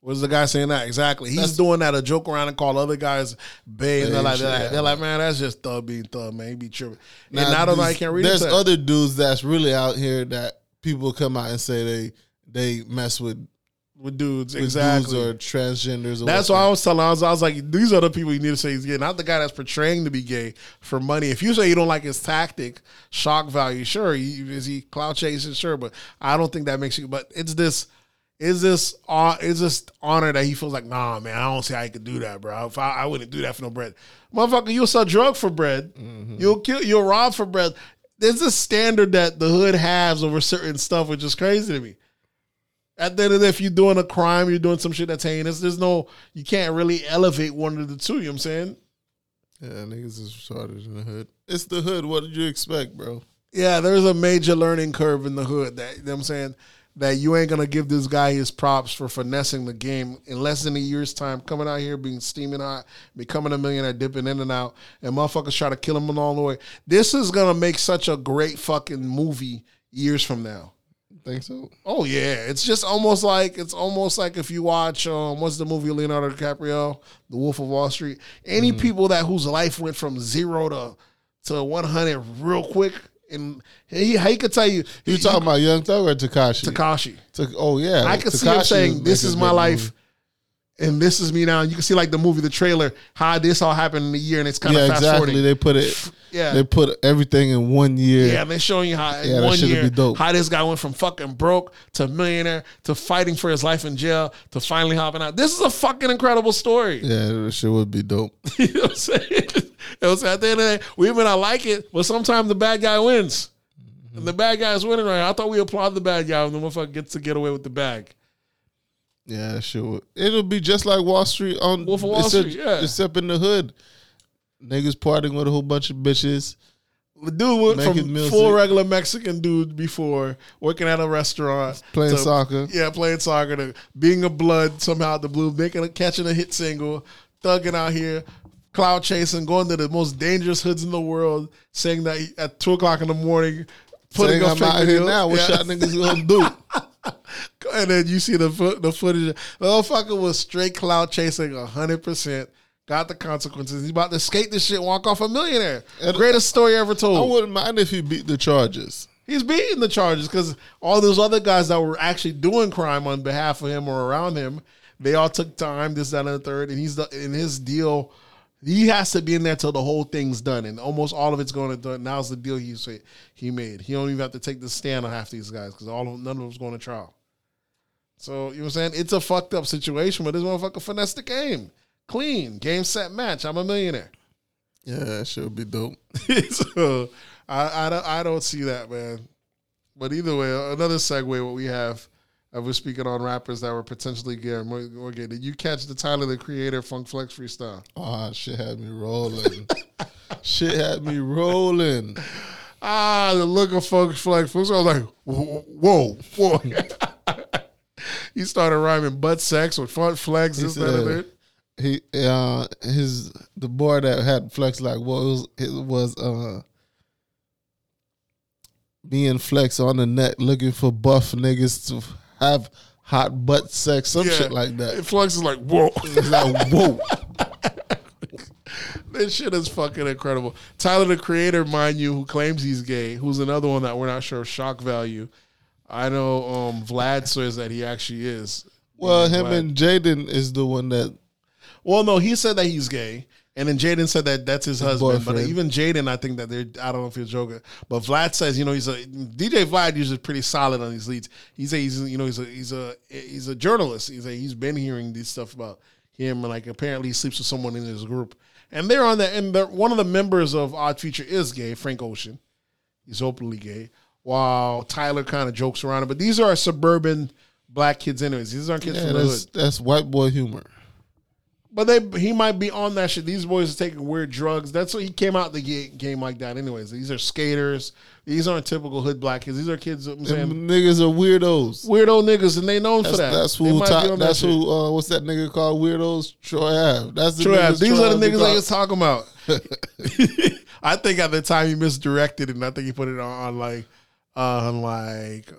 Where's the guy saying that? Exactly. He's That's- doing that to joke around and call other guys babe. And they're like, they're like, they're like, man, that's just thug being thug, man. He be tripping. Now, and don't know, I can't read There's other dudes that's really out here that people come out and say they they mess with, with dudes. with Exactly. dudes or transgenders. Or That's why I was telling. I was, I was like, these are the people you need to say he's gay, not the guy that's portraying to be gay for money. If you say you don't like his tactic, shock value, sure, he, is he cloud chasing, sure, but I don't think that makes you. But it's this, is this, uh, is this honor that he feels like, nah, man, I don't see how he could do that, bro. If I, I wouldn't do that for no bread, motherfucker, you'll sell drug for bread, you'll kill, you'll rob for bread. There's a standard that the hood has over certain stuff, which is crazy to me. At the end of the day, if you're doing a crime, you're doing some shit that's heinous, there's no, you can't really elevate one of the two. You know what I'm saying? Yeah, niggas is retarded in the hood. It's the hood. What did you expect, bro? Yeah, there's a major learning curve in the hood that, you know what I'm saying? That you ain't gonna give this guy his props for finessing the game in less than a year's time, coming out here being steaming hot, becoming a millionaire, dipping in and out, and motherfuckers try to kill him along the way. This is gonna make such a great fucking movie years from now. Think so? Oh yeah, it's just almost like it's almost like if you watch um what's the movie Leonardo DiCaprio, The Wolf of Wall Street. Any people that whose life went from zero to to one hundred real quick, and he he could tell you You talking about Young Thug or Tekashi? Tekashi. Oh yeah, I could see him Tekashi saying, "This is my life." movie. And this is me now. You can see like the movie, the trailer, how this all happened in a year, and it's kind of Yeah, fast exactly. forwarding. They put it. Yeah. they put everything in one year. Yeah, and they're showing you how Yeah, that one year be dope. how this guy went from fucking broke to millionaire to fighting for his life in jail to finally hopping out. This is a fucking incredible story. Yeah, that shit would be dope. you know what I'm saying? it was at the end of the day, we may not like it, but sometimes the bad guy wins. And the bad guy is winning right. now. I thought we applaud the bad guy when the motherfucker gets to get away with the bag. Yeah, sure. It'll be just like Wall Street on Wolf of Wall except, Street, yeah. except in the hood. Niggas partying with a whole bunch of bitches. The dude went Making from music. full regular Mexican dude before working at a restaurant, Playing to- soccer. yeah, playing soccer, to being a blood somehow out the blue, making a, catching a hit single, thugging out here, cloud chasing, going to the most dangerous hoods in the world, saying that at two o'clock in the morning, putting Saying up I'm fake out here now. What Yeah. y'all niggas gonna do? And then you see the foot, the footage. The motherfucker was straight cloud chasing hundred percent. Got the consequences. He's about to skate this shit, walk off a millionaire. And Greatest story ever told. I wouldn't mind if he beat the charges. He's beating the charges because all those other guys that were actually doing crime on behalf of him or around him, they all took time, this, that, and the third. And he's the, in his deal. He has to be in there till the whole thing's done, and almost all of it's going to done. Now's the deal he he made. He don't even have to take the stand on half these guys because all of, none of them's going to trial. So you know what I'm saying? It's a fucked up situation, but this motherfucker finessed the game, clean game, set, match. I'm a millionaire. Yeah, that should be dope. so I, I don't I don't see that man. But either way, another segue. What we have, uh, we're speaking on rappers that were potentially gay. or more- more gay. Did you catch the Tyler the Creator Funk Flex freestyle? Oh, shit had me rolling. shit had me rolling. Ah, the look of Funk Flex. I was like, whoa, whoa. he started rhyming butt sex with funk flex. This, that, and said- that. He uh his the boy that had flex like what was it was uh me and flex on the net looking for buff niggas to have hot butt sex some shit like that. Flux is like, whoa. It's like whoa. That shit is fucking incredible. Tyler the Creator, mind you, who claims he's gay, who's another one that we're not sure of shock value. I know um, Vlad says that he actually is. Well, him Vlad. and Jaden is the one that Well, no, he said that he's gay, and then Jaden said that that's his husband. But even Jaden, I think that they're. I don't know if he's joking, but Vlad says, you know, he's a DJ. Vlad usually pretty solid on these leads. He's a, he's, you know, he's a, he's a, he's a journalist. He's a, he's been hearing these stuff about him, and like apparently he sleeps with someone in his group, and they're on that. and one of the members of Odd Future is gay, Frank Ocean. He's openly gay, while Tyler kind of jokes around it. But these are suburban black kids, anyways. These aren't kids yeah, from the hood. that's that's white boy humor. But they he might be on that shit. These boys are taking weird drugs. That's what he came out the ga- game like that. Anyways, these are skaters. These aren't typical hood black kids. These are kids. I'm saying Them niggas are weirdos. weirdo niggas, and they known That's, for that. that's who. might Ty- be on that that's shit. who. Uh, what's that nigga called? Weirdos. Troy Ave. That's the Troy niggas These Troy are the niggas I was talking about. I think at the time he misdirected it, and I think he put it on, on like on like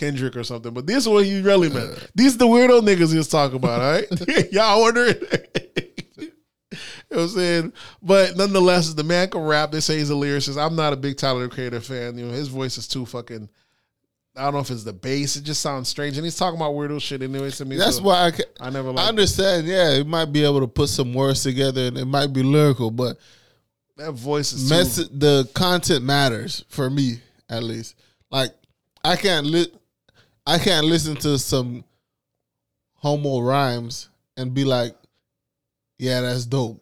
Kendrick or something. But this is what he really meant. These the weirdo niggas he was talking about, all right? Y'all wondering? you know what I'm saying? But nonetheless, the man can rap. They say he's a lyricist. I'm not a big Tyler the Creator fan. You know, his voice is too fucking I don't know if it's the bass. It just sounds strange. And he's talking about weirdo shit anyway to me. That's so why I, I never I understand. Yeah, he might be able to put some words together and it might be lyrical, but that voice is too, mess- the content matters for me at least. Like I can't li- I can't listen to some homo rhymes and be like, yeah, that's dope.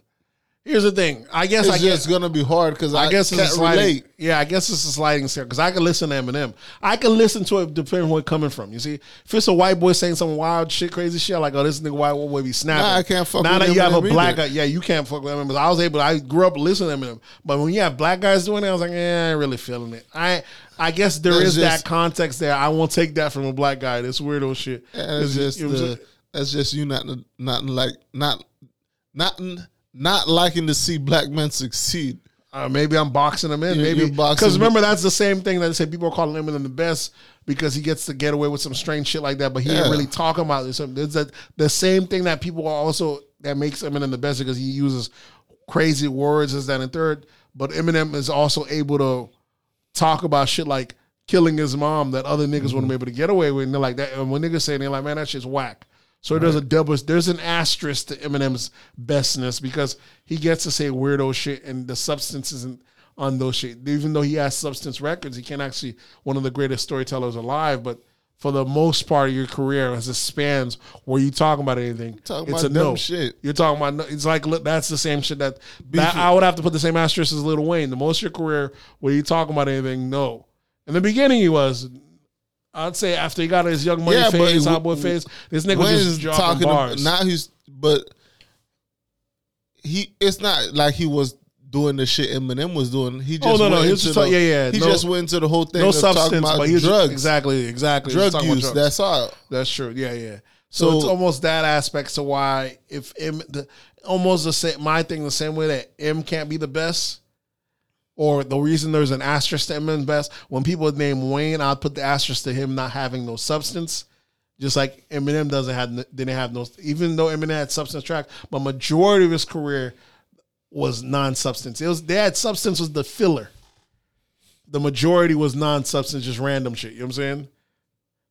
Here's the thing. I guess It's I guess gonna be hard because I, I guess it's sliding. relate. Yeah, I guess it's a sliding scale because I can listen to Eminem. I can listen to it depending on where it's coming from. You see, if it's a white boy saying some wild shit, crazy shit, I'm like, oh, this nigga white boy be snapping. Nah, I can't fuck Now with that you have a black either. guy, yeah, you can't fuck with Eminem. I was able. I grew up listening to Eminem, but when you have black guys doing it, I was like, eh, I ain't really feeling it. I. I guess there That's is just- that context there. I won't take that from a black guy. This weirdo shit. It's- just it the, that's just you not not like not not not liking to see black men succeed. Uh, maybe I'm boxing him in. You're- maybe boxing because remember that's the same thing that they say people are calling Eminem the best because he gets to get away with some strange shit like that, but he ain't Yeah. really talking about this. It's that the same thing that people are also that makes Eminem the best because he uses crazy words as that and third. But Eminem is also able to talk about shit like killing his mom that other niggas wouldn't mm-hmm. be able to get away with. And they're like that. And when niggas say it, they're like, man, that shit's whack. So there's a double, there's an asterisk to Eminem's bestness because he gets to say weirdo shit and the substance isn't on those shit. Even though he has substance records, he can't actually one of the greatest storytellers alive. But for the most part of your career, as it spans, where you talking about anything, Talking it's about a no. shit. You're talking about no- it's like look, that's the same shit that, that I would have to put the same asterisk as Little Wayne. The most of your career where you talking about anything, no. In the beginning, he was. I'd say after he got his young money Yeah, phase, hot boy phase, this nigga was just dropping talking bars. now he's but he it's not like he was doing the shit Eminem was doing. He oh, just Oh, no, no, went he was just the, talk- yeah, yeah, He no- just went into the whole thing no of talking substance, about but he was drugs, exactly, exactly. Drug use. drugs. That's all. That's true. Yeah, yeah. So, So- it's almost that aspect to why if M the almost the same my thing the same way that M can't be the best, or the reason there's an asterisk to Eminem's best. When people name Wayne, I'll put the asterisk to him not having no substance. Just like Eminem doesn't have didn't have no even though Eminem had substance track, but majority of his career was non-substance. It was they had substance was the filler. The majority was non-substance, just random shit. You know what I'm saying?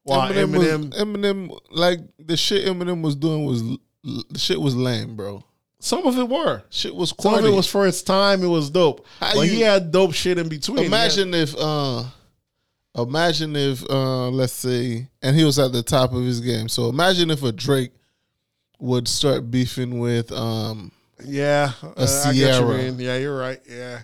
While Eminem, Eminem, was, Eminem, like the shit Eminem was doing was the shit was lame, bro. some of it were. Shit was Some of it was for its time. It was dope. How but he had dope shit in between. Imagine if, uh, imagine if, uh, let's say, and he was at the top of his game. So imagine if a Drake would start beefing with, um, Yeah, uh, I get Sierra. you. Yeah, you're right. Yeah,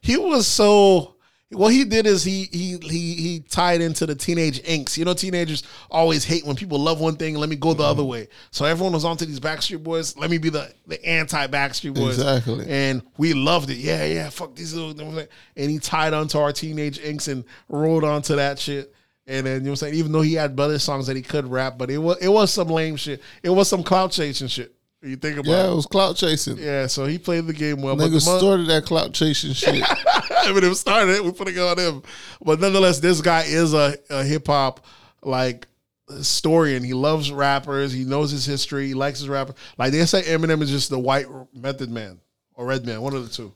he was so. What he did is he he he he tied into the teenage inks. You know, teenagers always hate when people love one thing. Let me go the other Mm-hmm. way. So everyone was onto these Backstreet Boys. Let me be the the anti Backstreet Boys. Exactly. And we loved it. Yeah, yeah. Fuck these little. And he tied onto our teenage inks and rolled onto that shit. And then you know what I'm saying. Even though he had better songs that he could rap, but it was it was some lame shit. It was some clout chasing shit. You think about yeah, it. it was clout chasing. Yeah, so he played the game well. But the mo- started that clout chasing shit. Eminem started it. We're putting it on him. But nonetheless, this guy is a, a hip hop like historian. He loves rappers. He knows his history. He likes his rapper. Like they say, Eminem is just the white Method Man or Redman, one of the two.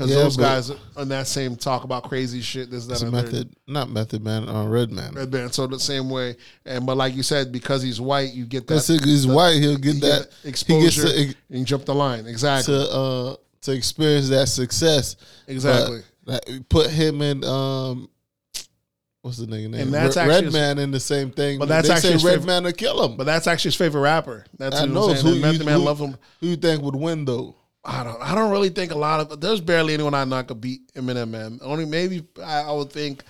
Because Yeah, those guys on that same talk about crazy shit. This, that, and method, not method man, uh, red man. Redman. So the same way. And but like you said, because he's white, you get that. That's it. He's white. He'll get you that exposure He gets and jump the line. Exactly. to uh to experience that success. Exactly. But that- put him in um. What's the nigga name? And that's Red, actually- Redman in the same thing. But that's they actually say his Red favorite- Man to kill him. But that's actually his favorite rapper. That's I who know who, Method you, Man who, love him. who you think would win though? I don't. I don't really think a lot of. There's barely anyone I know could beat Eminem, man. Only maybe I, I would think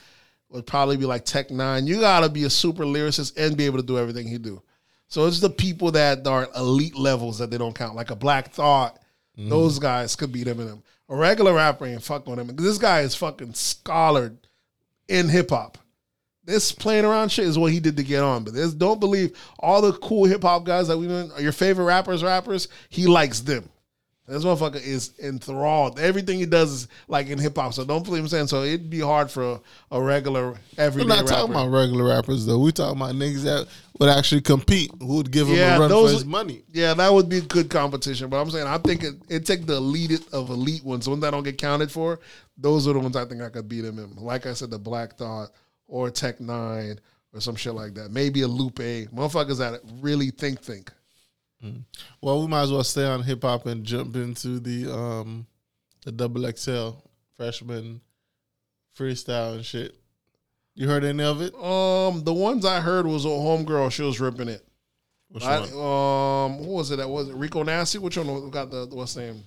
would probably be like Tech N9ne. You gotta be a super lyricist and be able to do everything he do. So it's the people that are elite levels that they don't count, like a Black Thought. Mm-hmm. Those guys could beat Eminem. A regular rapper ain't fucking with him. This guy is fucking scholared in hip hop. This playing around shit is what he did to get on. But this, don't believe all the cool hip hop guys that we know, your favorite rappers, rappers, he likes them. This motherfucker is enthralled. Everything he does is like in hip hop. So don't believe him saying. So it'd be hard for a, a regular We're everyday not rapper. talking about regular rappers though. We talking about niggas that would actually compete, who would give him Yeah, a run those- for his money. Yeah, that would be good competition. But I'm saying I think it, it take the elite of elite ones, the ones that don't get counted for. Those are the ones I think I could beat him in. Like I said, the Black Thought or Tech N9ne or some shit like that. Maybe a Lupe. Motherfuckers that really think think. Well, we might as well stay on hip hop and jump into the um the double XL freshman freestyle and shit. You heard any of it? Um, the ones I heard was a homegirl. She was ripping it. Which I, one? um, who was it? That was it Rico Nasty. Which one got the what's the name?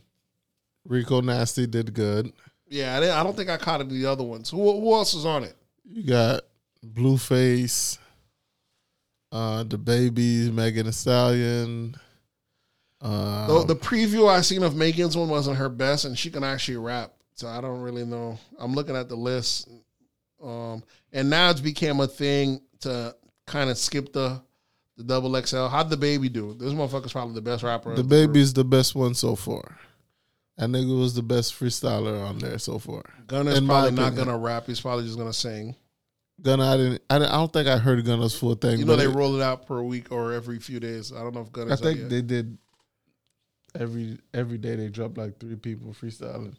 Rico Nasty did good. Yeah, I, I don't think I caught it the other ones. Who, who else was on it? You got Blueface, uh, the babies, Megan Thee Stallion. Uh, The, the preview I seen of Megan's one wasn't her best, and she can actually rap. So I don't really know. I'm looking at the list, um, and now it's became a thing to kind of skip the the double XL. How'd DaBaby do? This motherfucker's probably the best rapper. DaBaby's the best one so far. That nigga was the best freestyler on there so far. Gunna's in probably not gonna rap. He's probably just gonna sing. Gunna, I didn't, I didn't. I don't think I heard Gunna's full thing. You know they it- roll it out per week or every few days. I don't know if I think they did every every day. They drop like three people freestyling.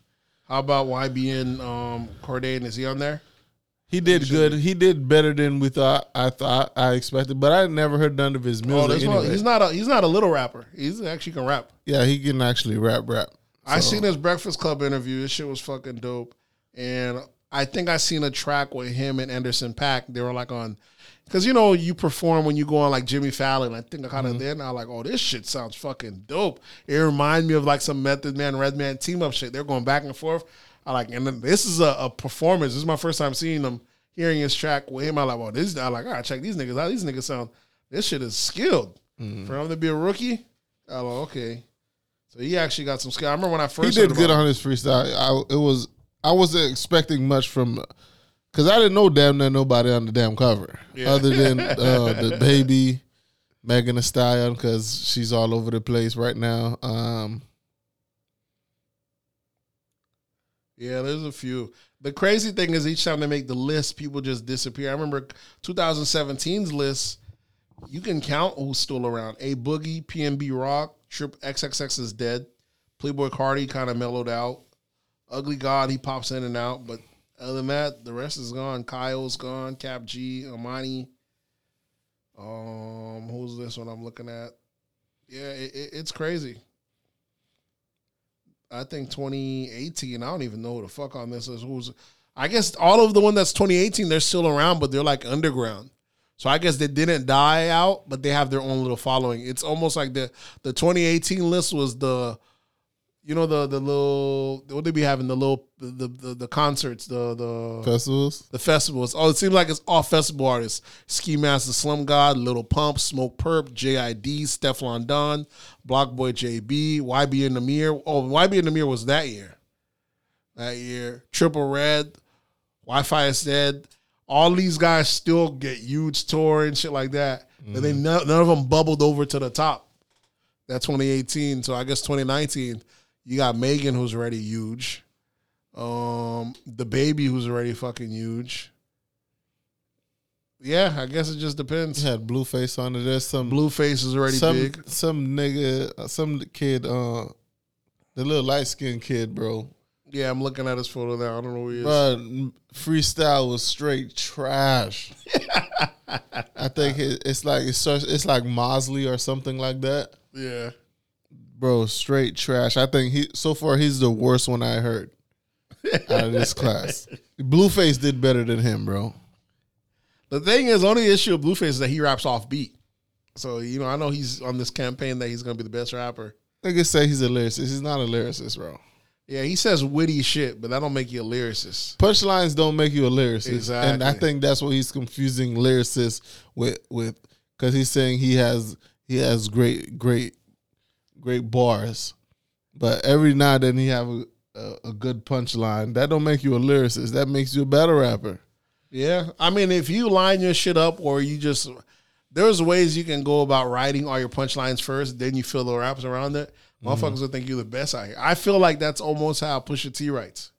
How about YBN um, Cordae? Is he on there? He did good. He did better than we thought. I thought I expected, but I never heard none of his Oh, music. this one, anyway. he's not a he's not a little rapper. He's actually can rap. yeah, he can actually rap, rap. I seen his Breakfast Club interview. This shit was fucking dope. And I think I seen a track with him and Anderson .Paak. They were like on, because you know you perform when you go on like Jimmy Fallon. I think I kind of Mm-hmm. And I like, oh, this shit sounds fucking dope. It reminded me of like some Method Man, Redman team up shit. They're going back and forth. I like, and then this is a, a performance. This is my first time seeing them, hearing his track with him. I like, well, this. I like, all right, check these niggas out. These niggas sound. This shit is skilled Mm-hmm. for him to be a rookie. I like, okay. So he actually got some skill. I remember when I first He did good on his freestyle. I it was I wasn't expecting much from because I didn't know damn near nobody on the damn cover Yeah. other than uh, DaBaby Megan Thee Stallion because she's all over the place right now. Um, Yeah, there's a few. The crazy thing is, each time they make the list, people just disappear. I remember 2017's list. You can count who's still around. A Boogie, PNB Rock, Trip XXX is dead. Playboi Carti kind of mellowed out. Ugly God, he pops in and out, but other than that, the rest is gone. Kyle's gone. Kap G, Aminé. Um, who's this one I'm looking at? Yeah, it, it, it's crazy. I think 2018. I don't even know who the fuck on this is. Who's? I guess all of the one that's 2018, they're still around, but they're like underground. So I guess they didn't die out, but they have their own little following. It's almost like the the 2018 list was the, you know the the little what they be having the little the the, the concerts the the festivals. the festivals. Oh, it seems like it's all festival artists. Ski Master, Slum God, Little Pump, Smokepurpp, JID, Stefflon Don, BlocBoy JB, YBN Nahmir. Oh, YBN Nahmir was that year. That year. Trippie Redd, Wi Fi is dead. All these guys still get huge tour and shit like that. and they mm-hmm. none, none of them bubbled over to the top. That 2018. So I guess 2019, you got Megan who's already huge. Um, DaBaby who's already fucking huge. Yeah, I guess it just depends. He had Blueface on it. There's some Blueface is already some big. some nigga, uh, some kid, uh, the little light skinned kid, bro. Yeah, I'm looking at his photo now. I don't know who he is. But freestyle was straight trash. I think it, it's like it's such, it's like Mosley or something like that, yeah. Bro. Straight trash. I think he so far he's the worst one I heard out of this class. Blueface did better than him, bro. The thing is, only issue of Blueface is that he raps off beat. So you know, I know he's on this campaign that he's gonna be the best rapper. Niggas say he's a lyricist. He's not a lyricist, bro. Yeah, he says witty shit, but that don't make you a lyricist. Punchlines don't make you a lyricist, and I think that's what he's confusing lyricist with with because he's saying he has he has great great great bars, but every now and then he have a, a, a good punchline. That don't make you a lyricist. That makes you a better rapper. Yeah, I mean, if you line your shit up, or you just there's ways you can go about writing all your punchlines first, then you fill the raps around it. Motherfuckers mm-hmm. will think you're the best out here. I feel like that's almost how Pusha T writes.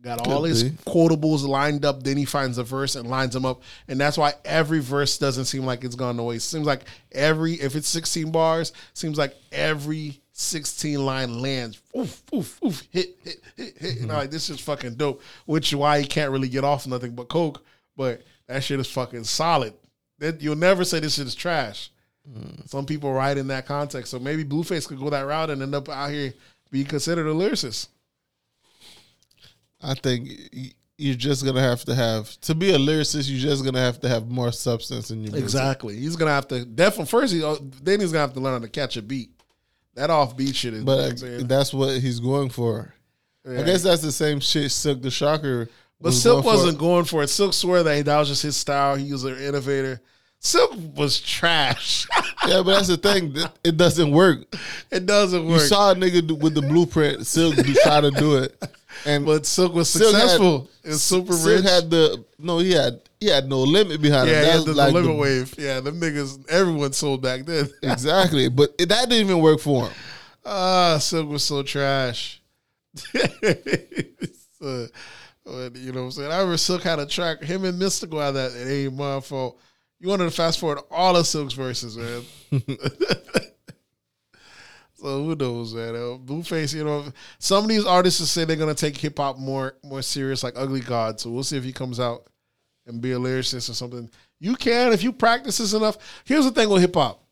Got all Could his be. quotables lined up, then he finds a verse and lines them up, and that's why every verse doesn't seem like it's gone away. Seems like every if it's sixteen bars, seems like every sixteen line lands. Oof, oof, oof, hit, hit, hit, hit. And I'm mm-hmm. like, this is fucking dope. Which is why he can't really get off nothing but coke. But that shit is fucking solid. That you'll never say this shit is trash. Mm. Some people write in that context, so maybe Blueface could go that route and end up out here be considered a lyricist. I think you're just gonna have to have to be a lyricist. You're just gonna have to have more substance in your music. Exactly. He's gonna have to definitely first. He, uh, then he's gonna have to learn how to catch a beat. That offbeat shit is. you know But saying? that's what he's going for. Yeah. I guess that's the same shit Silk the Shocker. But was Silk going wasn't going for it. Silk swore that that was just his style. He was an innovator. Silk was trash. Yeah, but that's the thing. It doesn't work. it doesn't work. You saw a nigga with the blueprint. Silk try to do it, and but Silk was Silk had- successful. It's super Silk rich. had the no. He had he had no limit behind yeah, it. he had That's the, limit the- wave. Yeah, them niggas. Everyone sold back then. exactly. But it, that didn't even work for him. Ah, Silk was so trash. So, uh, you know what I'm saying? I remember Silk had a track, him and Mystikal had that. It ain't my fault. You wanted to fast forward all of Silk's verses, man. so who knows, man? Uh, Blueface, you know, some of these artists say they're gonna take hip hop more more serious, like Ugly God. So we'll see if he comes out and be a lyricist or something. You can if you practice this enough. Here's the thing with hip hop.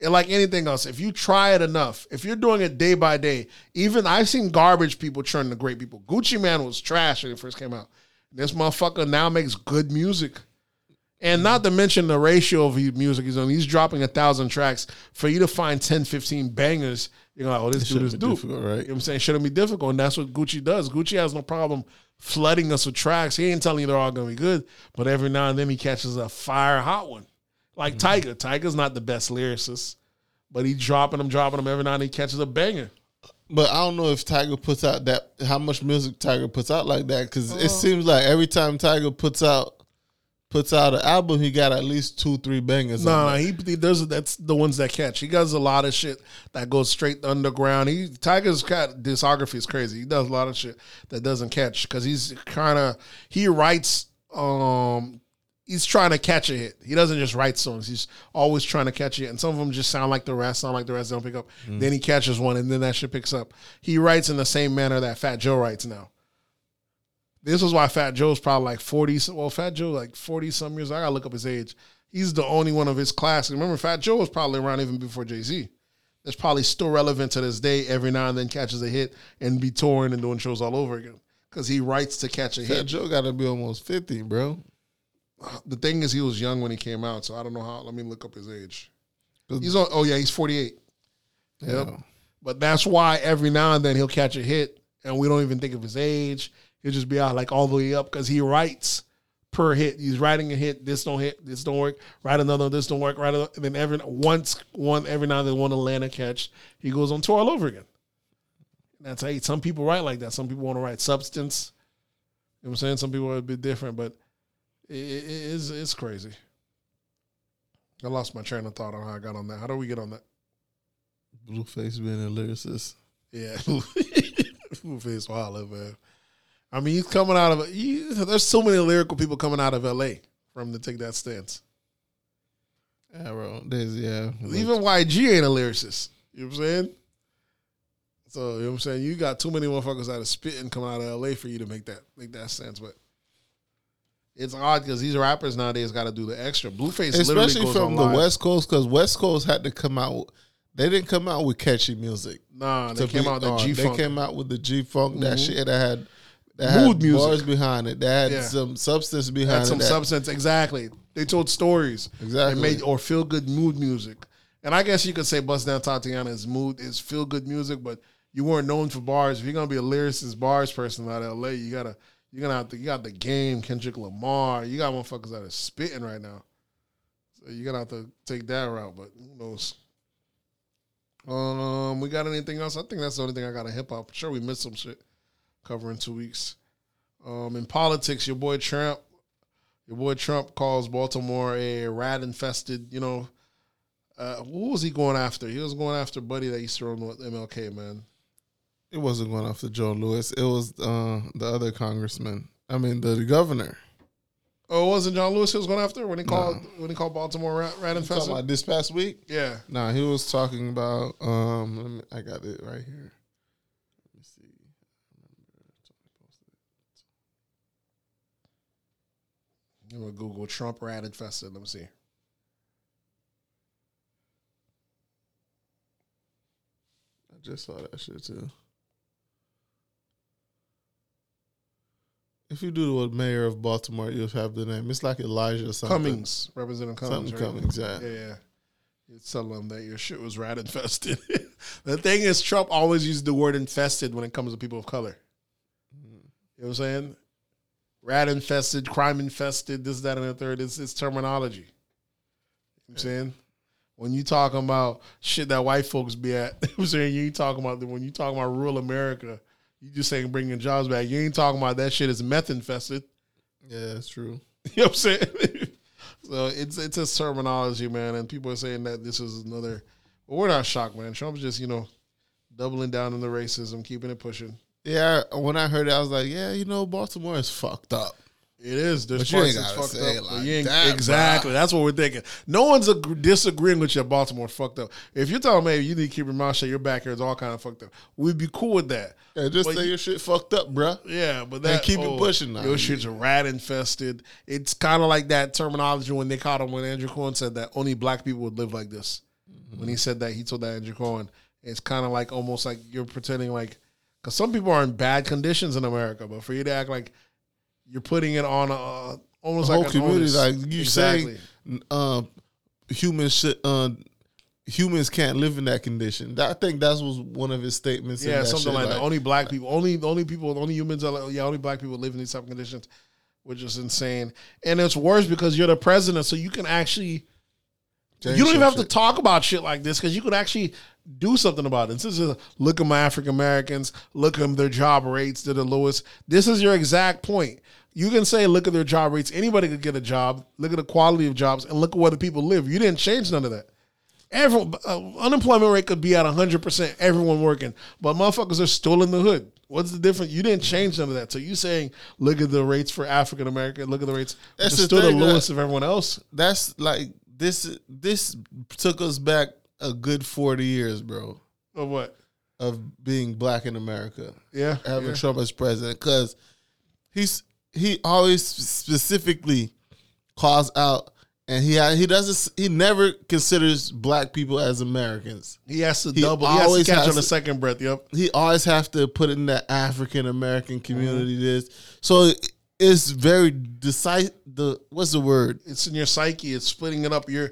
And like anything else, if you try it enough, if you're doing it day by day, even I've seen garbage people turn to great people. Gucci Mane was trash when it first came out. This motherfucker now makes good music. And not to mention the ratio of his music he's on. He's dropping a thousand tracks. For you to find 10, 15 bangers, you're like, oh, this dude is dope. difficult, You know what I'm saying? Shouldn't be difficult. And that's what Gucci does. Gucci has no problem flooding us with tracks. He ain't telling you they're all gonna be good, but every now and then he catches a fire hot one. Like Mm-hmm. Tyga. Tyga's not the best lyricist, but he dropping them, dropping them every now and then he catches a banger. But I don't know if Tyga puts out that how much music Tyga puts out like that because Oh. it seems like every time Tyga puts out puts out an album, he got at least two three bangers. No, on no, he, he does that's the ones that catch. He does a lot of shit that goes straight underground. He Tyga's cat discography is crazy. He does a lot of shit that doesn't catch because he's kind of he writes. um He's trying to catch a hit. He doesn't just write songs. He's always trying to catch it, and some of them just sound like the rest, sound like the rest. They don't pick up. Then he catches one, and then that shit picks up. He writes in the same manner that Fat Joe writes now. This is why Fat Joe's probably like 40. Well, Fat Joe, like 40 some years. I gotta look up his age. He's the only one of his class. Remember, Fat Joe was probably around even before Jay Z. That's probably still relevant to this day. Every now and then catches a hit and be touring and doing shows all over again. Because he writes to catch a Fat hit. Joe got to be almost fifty, bro. The thing is, he was young when he came out, so I don't know how. Let me look up his age. He's on. Oh yeah, he's 48. Yep. Yeah. But that's why every now and then he'll catch a hit, and we don't even think of his age. He'll just be out like all the way up because he writes per hit. He's writing a hit. This don't hit. This don't work. Write another. This don't work. Write another. And then every once one every now and then one Atlanta catch. He goes on tour all over again. That's how some people write like that. Some people want to write substance. You know what I'm saying? Some people are a bit different, but it, it, it's it's crazy. I lost my train of thought on how I got on that. How do we get on that? Blueface being a lyricist. Yeah, Blueface Wilder, man. I mean, he's coming out of. He, there's so many lyrical people coming out of L.A. for him to take that stance. Yeah, bro. There's yeah. Even YG ain't a lyricist. You know what I'm saying? So you know what I'm saying. You got too many motherfuckers that are spitting coming out of L.A. for you to make that make that sense. But it's odd because these rappers nowadays got to do the extra. Blueface, literally especially from the. West Coast because West Coast had to come out. They didn't come out with catchy music. Nah, they came be out the. G They came out with the G Funk. That Mhm. shit that had that Mood music. bars behind it. That had Yeah. some substance behind had it. some that- substance. Exactly. They told stories. Exactly. Made or feel good mood music. And I guess you could say Bust Down Thotiana is mood is feel good music, but you weren't known for bars. If you're gonna be a lyricist bars person out of LA, you gotta you're gonna have to you got the game, Kendrick Lamar, you got motherfuckers that are spitting right now. So you're gonna have to take that route, but who knows? Um, we got anything else? I think that's the only thing I got in hip hop. Sure, we missed some shit covering two weeks. Um, in politics, your boy Trump, your boy Trump calls Baltimore a rat infested, you know, Uh, who was he going after? He was going after Buddy that used to run with MLK, man. It wasn't going after Joe Lewis. It was uh, the other congressman. I mean, the, the governor. Oh, it wasn't John Lewis he was going after when he called when he called Baltimore rat, rat Talking infested? about this past week. Yeah. Nah, he was talking about. Um, let me, I got it right here. Let me see. I'm gonna Google Trump rat infested. Let me see. I just saw that shit too. If you do the mayor of Baltimore, you'll have the name. It's like Elijah something. Cummings, Representative Cummings. Something right? Cummings, yeah. Yeah, yeah. You tell them that your shit was rat infested. the thing is, Trump always uses the word infested when it comes to people of color. You know what I'm saying? Rat infested, crime infested, this, that, and the third. It's, it's terminology. You know what I'm saying? When you talking about shit that white folks be at, you know I'm saying you ain't talking about the, when you talking about rural America, you just saying bringing jobs back. You ain't talking about that shit is meth infested. Yeah, that's true. You know what I'm saying? so it's it's a terminology, man, and people are saying that this is another. But we're not shocked, man. Trump's just you know doubling down on the racism, keeping it pushing. Yeah, when I heard it, I was like, yeah, you know, Baltimore is fucked up. It is. There's But you ain't gotta fucked say up. like that, exactly. That's what we're thinking. No one's ag- disagreeing with you. Baltimore fucked up. If you're telling me you need to keep your mouth shut, your backyard's all kind of fucked up. We'd be cool with that. Yeah, just But say you- your shit fucked up, bruh. Yeah, but that keep it oh, pushing now. Your shit's rat infested. It's kind of like that terminology when they caught him when Andrew Cohen said that only black people would live like this. When he said that, he told that Andrew Cohen. It's kind of like almost like you're pretending like because some people are in bad conditions in America, but for you to act like you're putting it on a almost The whole like an community, like you exactly. saying, uh, humans should, uh, humans can't live in that condition. I think that was one of his statements. Yeah, something shit, like, that. Only black people, only only people, only humans are like, yeah, only black people live in these type of conditions, which is insane. And it's worse because you're the president, so you can actually Change you don't even have to talk about shit like this because you could actually do something about it. This is a, look at my African Americans, look at their job rates, they're the lowest. This is your exact point. You can say, look at their job rates. Anybody could get a job. Look at the quality of jobs and look at where the people live. You didn't change none of that. Everyone, uh, unemployment rate could be at 100%, everyone working, but motherfuckers are still in the hood. What's the difference? You didn't change none of that. So you saying, look at the rates for African American, look at the rates, That's it's the still the uh, lowest of everyone else. That's like this. This took us back a good forty years, bro, Of what? of being black in America. Yeah. having yeah. Trump as president because he's he always specifically calls out and he he doesn't he never considers black people as Americans. He has to He double. He has to always catch has on the second breath. Yep. He always have to put it in that African American community. Mm-hmm. This so it's very decisive. The what's the word? It's in your psyche. It's splitting it up. You're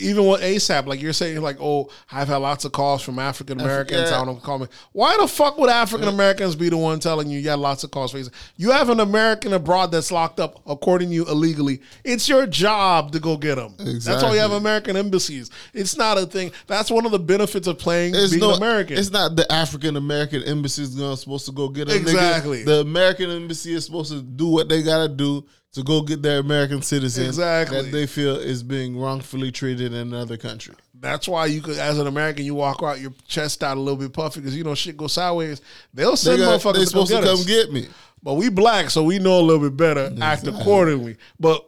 even with ASAP, like you're saying, like, oh, I've had lots of calls from African Americans. yeah. I don't call me. Why the fuck would African Americans be the one telling you you got lots of calls for ASAP? You have an American abroad that's locked up, according to you, illegally. It's your job to go get them. That's why we have American embassies. It's not a thing. That's one of the benefits of playing It's being no American. It's not the African American embassy is supposed to go get them. nigga. Exactly. The American embassy is supposed to do what they gotta do to go get their American citizen Exactly. that they feel is being wrongfully treated in another country. That's why you could, as an American, you walk out your chest out a little bit puffy because you know shit goes sideways. They'll They got, motherfuckers they to come supposed to get come get me. But we black, so we know a little bit better. Act accordingly. But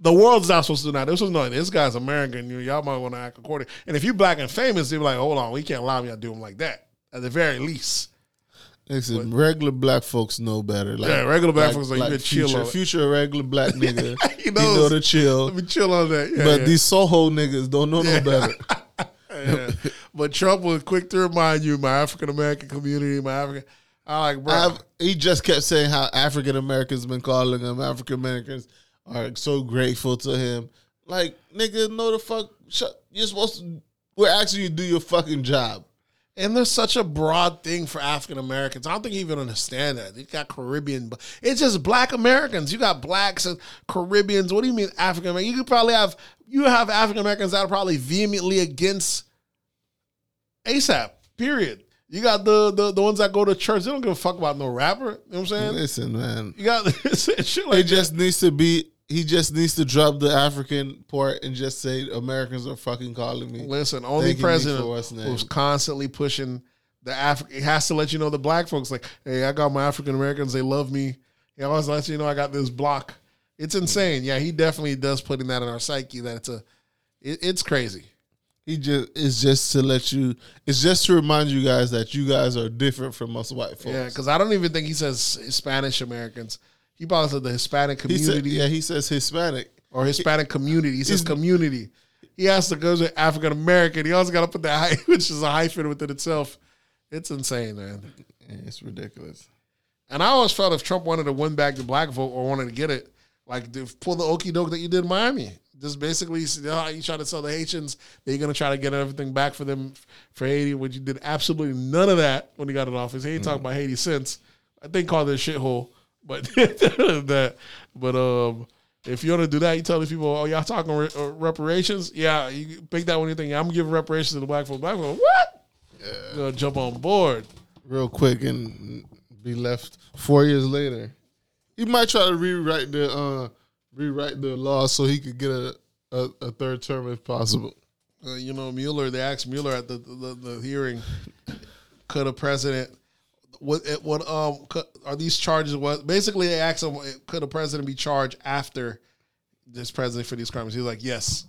the world's not supposed to do that. This was no. This guy's American. You y'all might want to act accordingly. And if you black and famous, they're like, hold on, we can't allow me to do him like that. At the very least, Listen, regular black folks know better. Like, Yeah, regular black folks like, you can chill future, on future regular black nigga. He he know to chill. let me chill on that. Yeah, but yeah. these Soho niggas don't know no better. Yeah. but Trump was quick to remind you, my African American community, my African. I like, bro. I've, he just kept saying how African Americans been calling him. African Americans are so grateful to him. Like, nigga, no the fuck. Shut, you're supposed to. We're asking you to do your fucking job. And there's such a broad thing for African Americans. I don't think you even understand that. You got Caribbean, but it's just black Americans. You got blacks and Caribbeans. What do you mean African American? You could probably have you have African Americans that are probably vehemently against ASAP. Period. You got the, the the ones that go to church. They don't give a fuck about no rapper. You know what I'm saying? Listen, man. You got shit like It just needs to be he just needs to drop the African part and just say Americans are fucking calling me. Listen, only president who's constantly pushing the African. He has to let you know the black folks like, hey, I got my African Americans. They love me. He always lets you know I got this block. It's insane. Yeah, he definitely does putting that in our psyche. That it's a, it, it's crazy. He just it's just to let you. It's just to remind you guys that you guys are different from us white folks. Yeah, because I don't even think he says Spanish Americans. He said the Hispanic he said, community yeah, he says Hispanic. or Hispanic community. He says community. He has to go to African American. He also got to put that, which is a hyphen within itself. It's insane, man. It's ridiculous. And I always felt if Trump wanted to win back the black vote or wanted to get it, like to pull the okey doke that you did in Miami. Just basically, you know how you try to sell the Haitians that you're going to try to get everything back for them for Haiti, which you did absolutely none of that when he got in office. He ain't talked mm-hmm. about Haiti since. I think called it a shithole. But that, but um, if you want to do that, you tell these people, oh, y'all talking re- uh, reparations? Yeah, you pick that one. You think yeah, I'm give reparations to the black folks. Black folks, what? Yeah. Gonna jump on board. Real quick and be left four years later. He might try to rewrite the uh rewrite the law so he could get a a, a third term if possible. uh, you know, Mueller. They asked Mueller at the the, the hearing, could a president, what it- what um are these charges? What basically they asked him, could a president be charged after this president for these crimes? He's like, yes.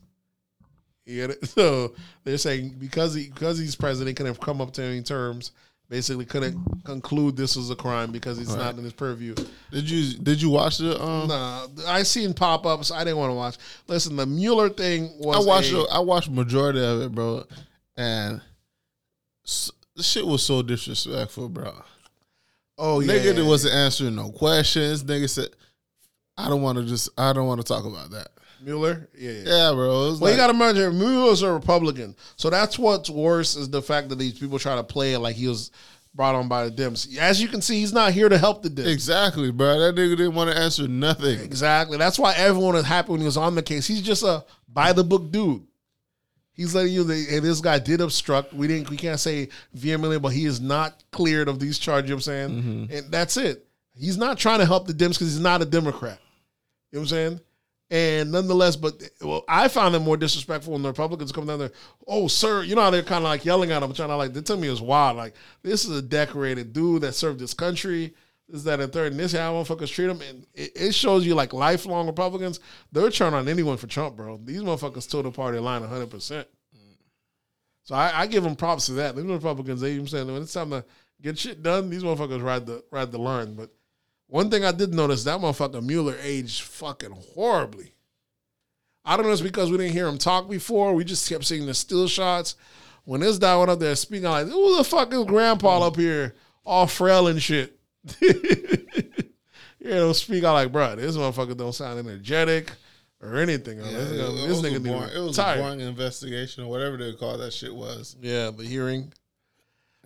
You get it? So they're saying because he because he's president, couldn't come up to any terms. Basically, couldn't conclude this was a crime because it's not in his purview. Did you did you watch the um Nah, I seen pop ups. I didn't want to watch. Listen, the Mueller thing was. I watched a- the- I watched majority of it, bro, and s- the shit was so disrespectful, bro. Oh yeah, Nigga yeah, that wasn't answering no questions. Nigga said, "I don't want to just I don't want to talk about that." Mueller. Yeah, yeah. Yeah, bro. Well, you got to remember, Mueller's a Republican, so that's what's worse is the fact that these people try to play it like he was brought on by the Dems. As you can see, he's not here to help the Dems. exactly, bro. That nigga didn't want to answer nothing. Exactly. That's why everyone was happy when he was on the case. He's just a by the book dude. He's letting you. Know, hey, this guy did obstruct. We didn't. We can't say vehemently, but he is not cleared of these charges. You know what I'm saying, Mm-hmm. and that's it. He's not trying to help the Dems because he's not a Democrat. You know what I'm saying? And nonetheless, but well, I found it more disrespectful when the Republicans come down there. Oh, sir, you know how they're kind of like yelling at him, trying to like. They tell me it's wild. Like this is a decorated dude that served this country. This that and third, and this is how motherfuckers treat them. And it, it shows you like lifelong Republicans. They're turn on anyone for Trump, bro. These motherfuckers toe the party line 100. percent So I, I give them props to that. These Republicans, they even saying when it's time to get shit done, these motherfuckers ride the ride the line. But one thing I did notice that motherfucker Mueller aged fucking horribly. I don't know it's because we didn't hear him talk before. We just kept seeing the still shots. When this guy went up there speaking, I'm like, who the fuck is grandpa up here, all frail and shit? you know, speak. I like, bro, this motherfucker don't sound energetic or anything. Yeah, this it, nigga, it this nigga boring, it was tired. a boring investigation or whatever they call that shit was. Yeah, the hearing.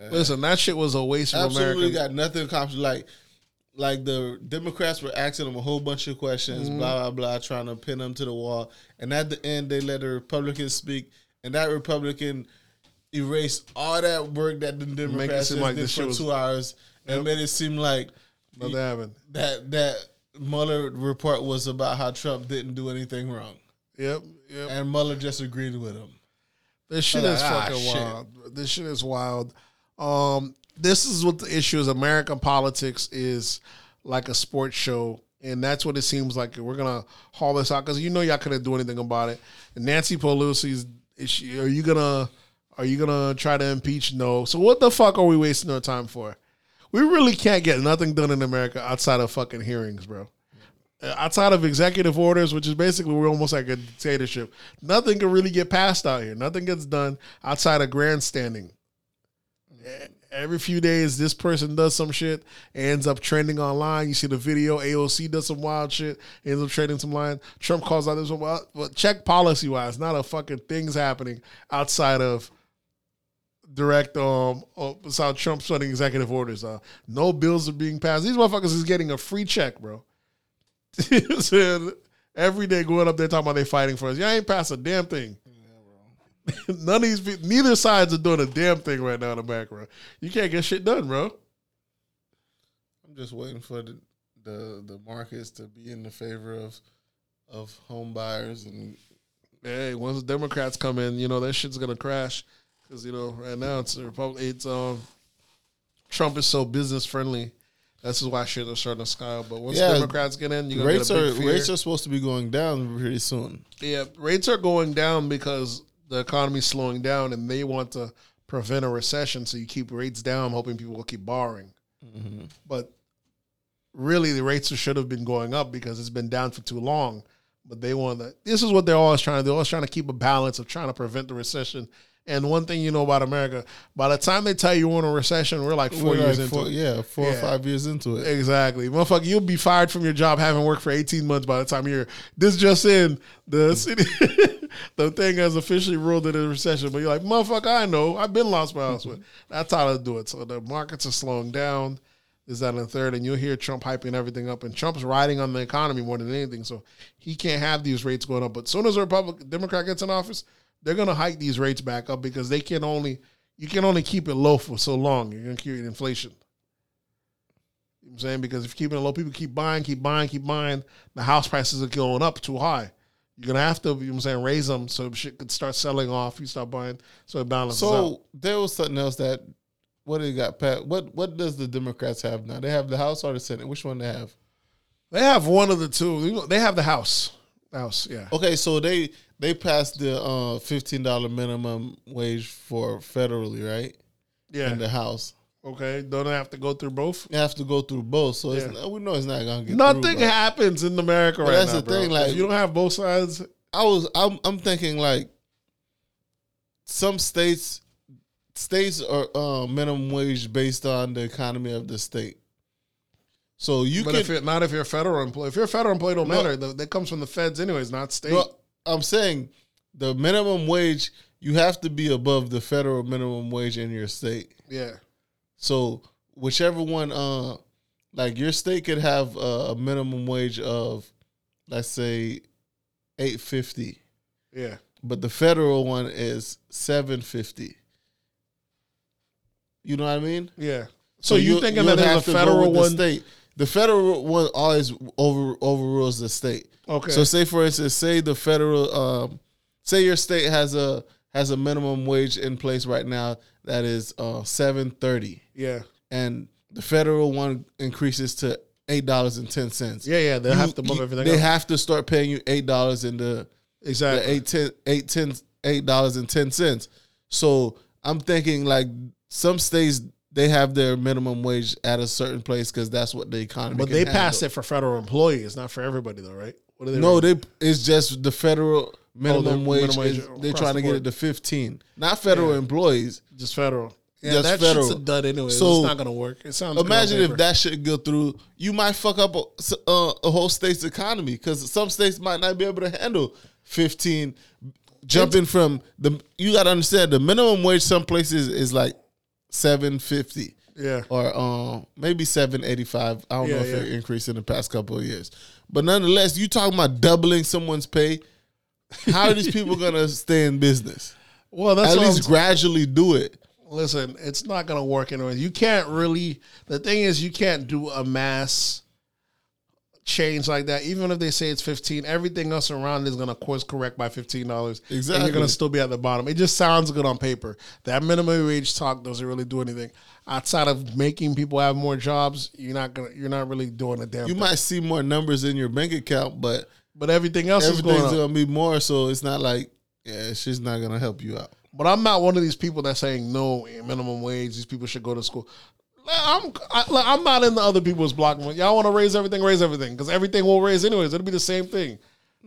Listen, that shit was a waste of Absolutely America. got nothing accomplished. Like, like the Democrats were asking them a whole bunch of questions, Mm-hmm. blah blah blah, trying to pin them to the wall. And at the end, they let the Republicans speak, and that Republican erased all that work that the Democrats just like did for two hours, and made it seem like Nothing happened. that that Mueller report was about how Trump didn't do anything wrong, Yep, yep. and Mueller just agreed with him. This shit Like, is ah, fucking shit. wild. This shit is wild. Um, this is what the issue is. American politics is like a sports show, and that's what it seems like. We're gonna haul this out because you know y'all couldn't do anything about it. And Nancy Pelosi's. Is she, are you gonna? Are you gonna try to impeach? No. So what the fuck are we wasting our time for? We really can't get nothing done in America outside of fucking hearings, bro. Uh, Outside of executive orders, which is basically we're almost like a dictatorship, nothing can really get passed out here. Nothing gets done outside of grandstanding. Every few days, this person does some shit, ends up trending online. You see the video, AOC does some wild shit, ends up trending some line. Trump calls out this one. Well, check policy wise, not a fucking things happening outside of direct um uh, how Trump's running executive orders. Uh, no bills are being passed. These motherfuckers is getting a free check, bro. Every day going up there talking about they fighting for us. Y'all ain't passed a damn thing. None of these, neither sides are doing a damn thing right now in the background. You can't get shit done, bro. I'm just waiting for the the, the markets to be in the favor of of home buyers and Hey, once the Democrats come in, you know that shit's gonna crash because you know right now it's the Republic. It's um, Trump is so business friendly. This is why shit is starting to sky. But once Yeah, Democrats get in, you're gonna rates are fear. rates are supposed to be going down pretty soon. Yeah, rates are going down because the economy's slowing down, and they want to prevent a recession. So you keep rates down, hoping people will keep borrowing. But really, the rates should have been going up because it's been down for too long. But they want to. This is what they're always trying to do. They're always trying to keep a balance of trying to prevent the recession. And one thing you know about America, by the time they tell you we're in a recession, we're like 4 We're years like into four, it. yeah, four or five years into it. Exactly. Motherfucker, you'll be fired from your job having worked for 18 months by the time you're this just in the mm. city the thing has officially ruled it a recession. But you're like, motherfucker, I know. I've been lost my house with. That's how to do it. So the markets are slowing down. Is that in third? And you'll hear Trump hyping everything up. And Trump's riding on the economy more than anything. So he can't have these rates going up. But as soon as a Republican Democrat gets in office, they're gonna hike these rates back up because they can only you can only keep it low for so long. You're gonna create inflation. You know I'm saying? Because if you're keeping it low, people keep buying, keep buying, keep buying. The house prices are going up too high. You're gonna have to, you know what I'm saying, raise them so shit could start selling off. You start buying, so it balances out. So there was something else that what they got pat what what does the Democrats have now? They have the House or the Senate? Which one they have? They have one of the two. They have the house. House, yeah. Okay, so they they passed the uh, fifteen dollar minimum wage for federally, right? Yeah. In the House, Okay. Don't have to go through both. they have to go through both. So it's, Yeah. we know it's not gonna get Nothing Through, happens in America right that's now. the bro. thing, like- if you don't have both sides, I was I'm I'm thinking like some states states are uh, minimum wage based on the economy of the state. So you but can if not if you're a federal employee, if you're a federal employee, it don't No. matter. That comes from the feds anyways, not state. No, I'm saying the minimum wage you have to be above the federal minimum wage in your state. yeah. So whichever one, uh, like your state could have a, a minimum wage of, let's say, eight fifty, Yeah. but the federal one is seven fifty. You know what I mean? Yeah. So, you you'll- thinking that there's a federal one? state. The federal one always over overrules the state. Okay. So say for instance, say the federal, um, say your state has a has a minimum wage in place right now that is uh, seven thirty, yeah. and the federal one increases to eight dollars and ten cents. Yeah, yeah. They have to bump everything They up. have to start paying you eight dollars in the exactly. the eight ten eight ten eight dollars and ten cents. So I'm thinking like some states they have their minimum wage at a certain place because that's what the economy. But they passed it for federal employees, not for everybody, though, right? What are they? No, they it's just the federal minimum their wage. wage is- they're trying the to get it to fifteen, not federal Yeah. employees. just federal. Yeah, Just that federal. shit's a dud anyway. So, it's not gonna work. It sounds. Imagine if that shit go through. You might fuck up a, uh, a whole state's economy because some states might not be able to handle fifteen. Jumping from the, you got to understand the minimum wage. Some places is like seven fifty. Yeah. or um, maybe seven eighty five. I don't know if yeah. it increased in the past couple of years, but nonetheless, you talking about doubling someone's pay. How are these people gonna stay in business? Well, that's At least gradually do it. listen. It's not gonna work anyway. You can't really. The thing is, you can't do a mass change like that. Even if they say it's fifteen, everything else around is gonna course correct by fifteen dollars. And Exactly. you're gonna still be at the bottom. It just sounds good on paper. That minimum wage talk doesn't really do anything outside of making people have more jobs. You're not gonna. You're not really doing a damn. You thing. might see more numbers in your bank account, but but everything else is going gonna be more. So it's not like yeah, it's just not gonna help you out. But I'm not one of these people that's saying no eh, minimum wage. These people should go to school. I'm I, look, I'm not in the other people's block. Y'all want to raise everything, raise everything, because everything will raise anyways. It'll be the same thing.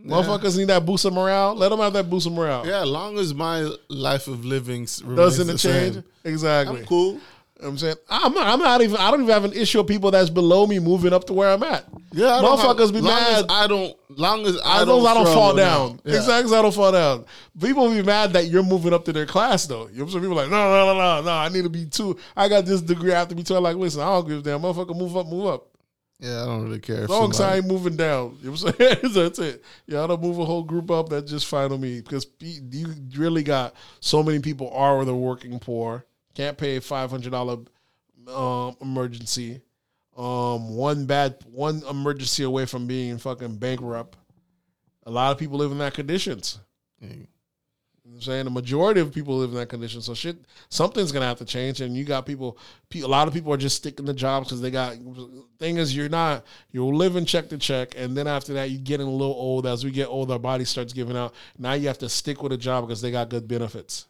Motherfuckers need that boost of morale. Let them have that boost of morale. Yeah, as long as my life of living remains Doesn't change? same, Exactly. I'm cool. You know what I'm saying I'm not. I'm not even. I don't even have an issue of people that's below me moving up to where I'm at. Yeah, I don't motherfuckers have- be mad. I don't. Long as I don't, I don't fall struggle down. Yeah. Exactly, as I don't fall down. People be mad that you're moving up to their class, though. You know what I'm saying? People like, no, no, no, no, no. I need to be two. I got this degree. I have to be two. I'm like, listen, I don't give a damn. Motherfucker, move up, move up. Yeah, I don't really care. As long as I ain't moving down. You know what I'm saying? That's it. Y'all don't move a whole group up. That's just fine with me. Because you really got so many people are the working poor. Can't pay five hundred dollar um, emergency. Um, one bad one emergency away from being fucking bankrupt. A lot of people live in that conditions. Know I'm saying the majority of people live in that condition. So shit, something's gonna have to change. And you got people. A lot of people are just sticking to jobs because they got. Thing is, you're not. You're living check to check, and then after that, you getting a little old. As we get older, our body starts giving out. Now you have to stick with a job because they got good benefits.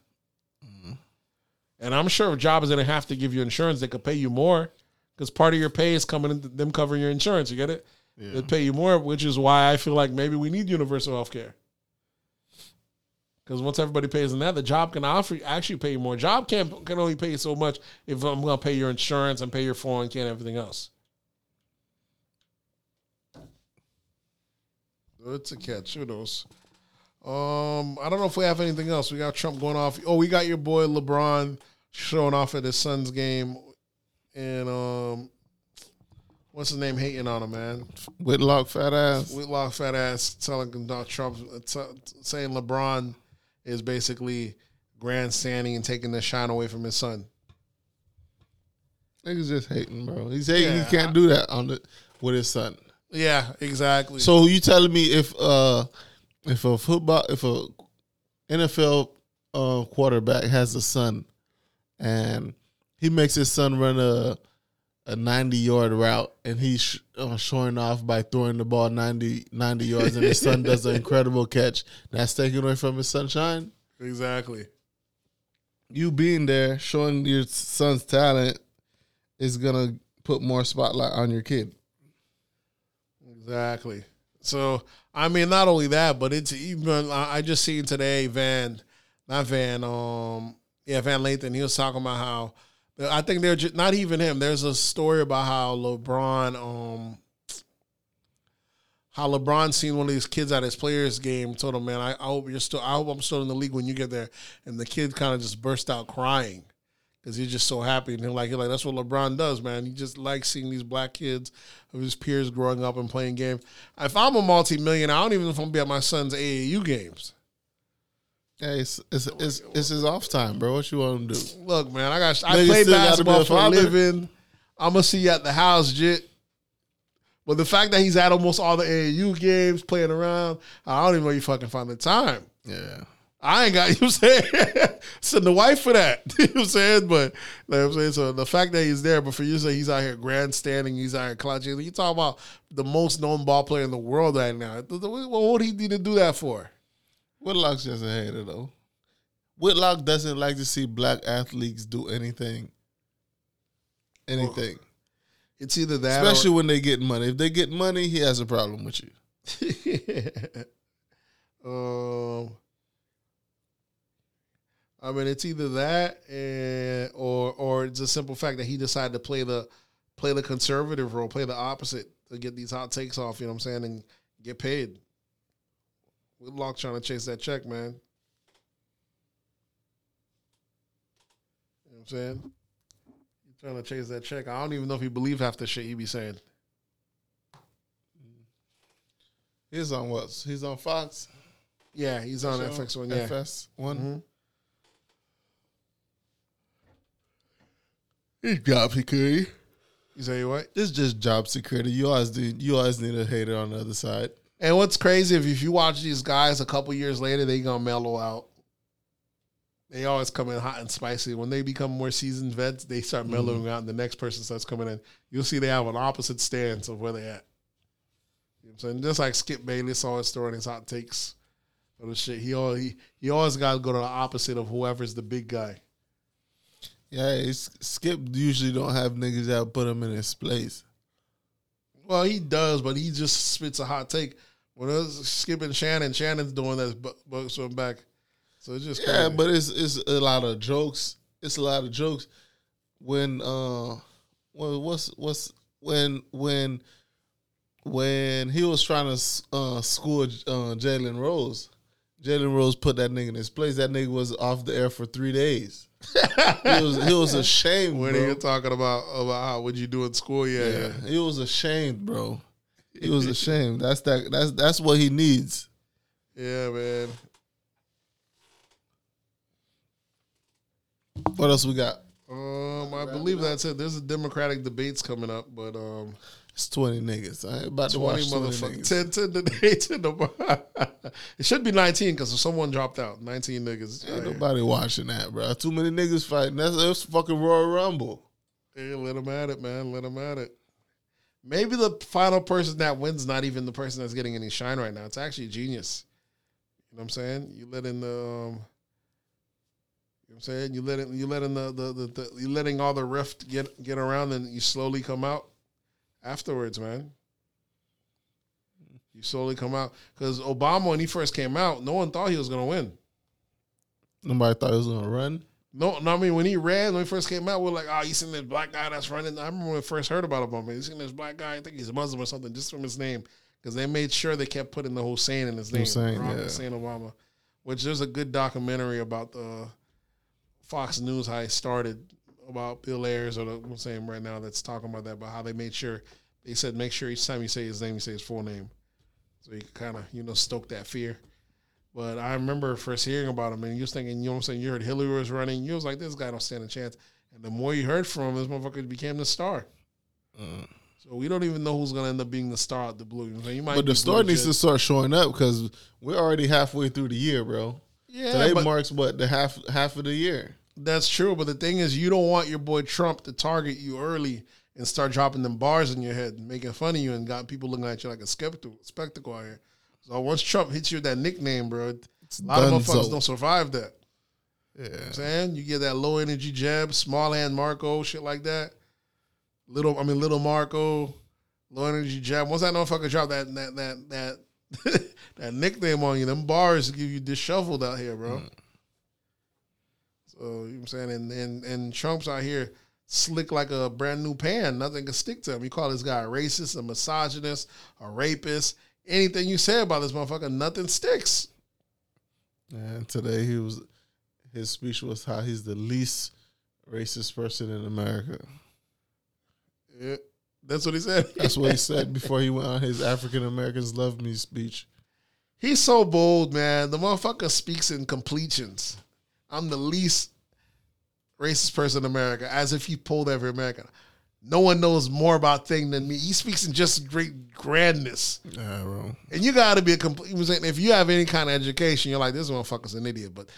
And I'm sure if is going to have to give you insurance, they could pay you more because part of your pay is coming into them covering your insurance. You get it? They pay you more, which is why I feel like maybe we need universal health care. Because once everybody pays in that, the job can offer actually pay you more. Job can can only pay you so much if I'm going to pay your insurance and pay your 401k and everything else. It's a catch. Who knows? Um, I don't know if we have anything else. We got Trump going off. Oh, we got your boy LeBron showing off at his son's game, and um, what's his name hating on him, man? Whitlock fat ass. Whitlock fat ass telling Donald Trump t- saying LeBron is basically grandstanding and taking the shine away from his son. Niggas just hating, bro. He's hating. Yeah, he can't do that on the with his son. Yeah, exactly. So you telling me if uh if a football if a NFL uh, quarterback has a son and he makes his son run a a 90 yard route and he's sh- uh, showing off by throwing the ball 90, 90 yards and his son does an incredible catch that's taken away from his sunshine exactly. you being there showing your son's talent is gonna put more spotlight on your kid Exactly. So I mean, not only that, but it's even. I just seen today Van, not Van. Um, yeah, Van Lathan. He was talking about how I think they're just, not even him. There's a story about how LeBron, um, how LeBron seen one of these kids at his players game. Told him, "Man, I, I hope you're still. I hope I'm still in the league when you get there." And the kid kind of just burst out crying because he's just so happy. And like, he's like, that's what LeBron does, man. He just likes seeing these black kids of his peers growing up and playing games. If I'm a multi-millionaire, I don't even know if I'm gonna be at my son's AAU games. hey it's it's, it's, it's his off time bro what you want him to do Look, man, I got I Nigga play basketball for a living. I'm gonna see you at the house, jit. But the fact that he's at almost all the AAU games, playing around, I don't even know you fucking find the time. yeah I ain't got you know what I'm saying send the wife for that. you know what I'm saying? But like I'm saying, so the fact that he's there, but for you to say he's out here grandstanding, he's out here clutching, you talk about the most known ball player in the world right now. What would he need to do that for? Whitlock's just a hater though. Whitlock doesn't like to see black athletes do anything. Anything. It's either that Especially when they get money. If they get money, he has a problem with you. or um I mean it's either that and or or it's a simple fact that he decided to play the play the conservative role, play the opposite to get these hot takes off, you know what I'm saying, and get paid. Whitlock trying to chase that check, man. You know what I'm saying? He's trying to chase that check. I don't even know if he believes half the shit he be saying. He's on what? He's on Fox. Yeah, he's on? FX one. Yeah, FS one. Mhm. It's job security. you say what? It's just job security. You always need you always need a hater on the other side. And what's crazy if, if you watch these guys a couple years later, they gonna mellow out. They always come in hot and spicy. When they become more seasoned vets, they start mm-hmm. mellowing out, and the next person starts coming in. You'll see they have an opposite stance of where they at. You know what I'm saying? Just like Skip Bayless always throwing his hot takes of the shit. He always he, he always got to go to the opposite of whoever's the big guy. Yeah, it's, Skip usually don't have niggas that put him in his place. Well, he does, but he just spits a hot take. When it's and Shannon, Shannon's doing that, but but swim back. So it's just Yeah, crazy. but it's it's a lot of jokes. It's a lot of jokes. When uh, well, what's what's when when when he was trying to uh school uh Jalen Rose, Jalen Rose put that nigga in his place. That nigga was off the air for three days. he was he was ashamed, when bro. you're talking about about how what you do in school, yeah, yeah, yeah. he was ashamed, bro. He was ashamed. That's that. That's that's what he needs. Yeah, man. What else we got? Um, I believe that's it. There's a Democratic debates coming up, but um, It's twenty niggas. I ain't about to Twenty watch twenty motherfuckers. niggas. Ten, ten today to the. it should be nineteen because someone dropped out. Nineteen niggas. Ain't nobody watching that, bro. Too many niggas fighting. That's, that's fucking Royal Rumble. Yeah, let them at it, man. Let them at it. Maybe the final person that wins not even the person that's getting any shine right now. It's actually genius. You know what I'm saying? You let in the. Um, you know what I'm saying? You let it. You letting the the, the, the you letting all the rift get get around, and you slowly come out afterwards, man. You slowly come out because Obama, when he first came out, no one thought he was gonna win. Nobody thought he was gonna run. No, no, I mean when he ran, when he first came out, we're like, oh, you seen this black guy that's running. I remember when I first heard about Obama. You seen this black guy? I think he's Muslim or something, just from his name, because they made sure they kept putting the Hussein in his name, Hussein, yeah. Hussein Obama. Which there's a good documentary about the Fox News how it started about Bill Ayers or the I'm saying right now that's talking about that about how they made sure they said make sure each time you say his name, you say his full name, so you kind of you know stoke that fear. But I remember first hearing about him, and you was thinking, you know what I'm saying? You heard Hillary was running. You was like, this guy don't stand a chance. And the more you heard from him, this motherfucker became the star. Mm. So we don't even know who's gonna end up being the star at the blue. You know? You might But the story needs to start showing up because we're already halfway through the year, bro. Yeah, Today but marks what the half half of the year. That's true. But the thing is, you don't want your boy Trump to target you early and start dropping them bars in your head, making fun of you, and got people looking at you like a spectacle, spectacle out here. So once Trump hits you with that nickname, bro, it's a lot of motherfuckers don't survive that. Yeah, I'm saying you get that low energy jab, small hand Marco, shit like that. Little, I mean, little Marco, low energy jab. Once that motherfucker drop that that that that that nickname on you, them bars give you disheveled out here, bro. So Uh, you know what I'm saying, and and and Trump's out here slick like a brand new pan. Nothing can stick to him. You call this guy a racist, a misogynist, a rapist. Anything you say about this motherfucker, nothing sticks. and today he was his speech was how he's the least racist person in America. Yeah, that's what he said. That's what he said before he went on his African Americans Love Me speech. He's so bold, man. The motherfucker speaks in completions. I'm the least racist person in America, as if he pulled every American. No one knows more about thing than me. He speaks in just great grandness. Bro. And you gotta be a complete if you have any kind of education, you're like, this motherfucker's an idiot. But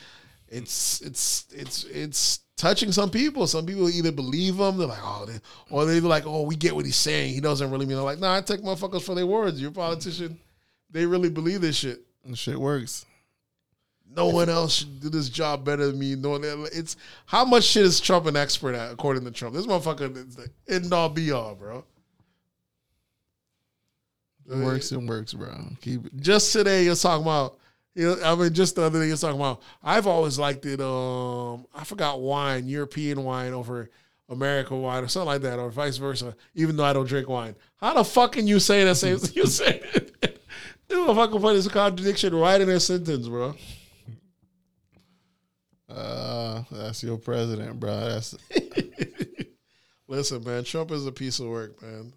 it's it's it's it's touching some people. Some people either believe him, they're like, oh, they, or they're like, oh, we get what he's saying. He doesn't really mean. it. like, nah, I take motherfuckers for their words. You're a politician. They really believe this shit. And shit works. No one else should do this job better than me. No one, it's how much shit is Trump an expert at, according to Trump? This motherfucker is the end all be all, bro. Works and works, bro. Keep it. Just today, you're talking about. You know, I mean, just the other day, you're talking about. I've always liked it. Um, I forgot wine, European wine over American wine, or something like that, or vice versa. Even though I don't drink wine, how the fuck can you say that? same? you say it. This motherfucker put this contradiction right in their sentence, bro. Uh, that's your president, bro. That's Listen, man, Trump is a piece of work, man.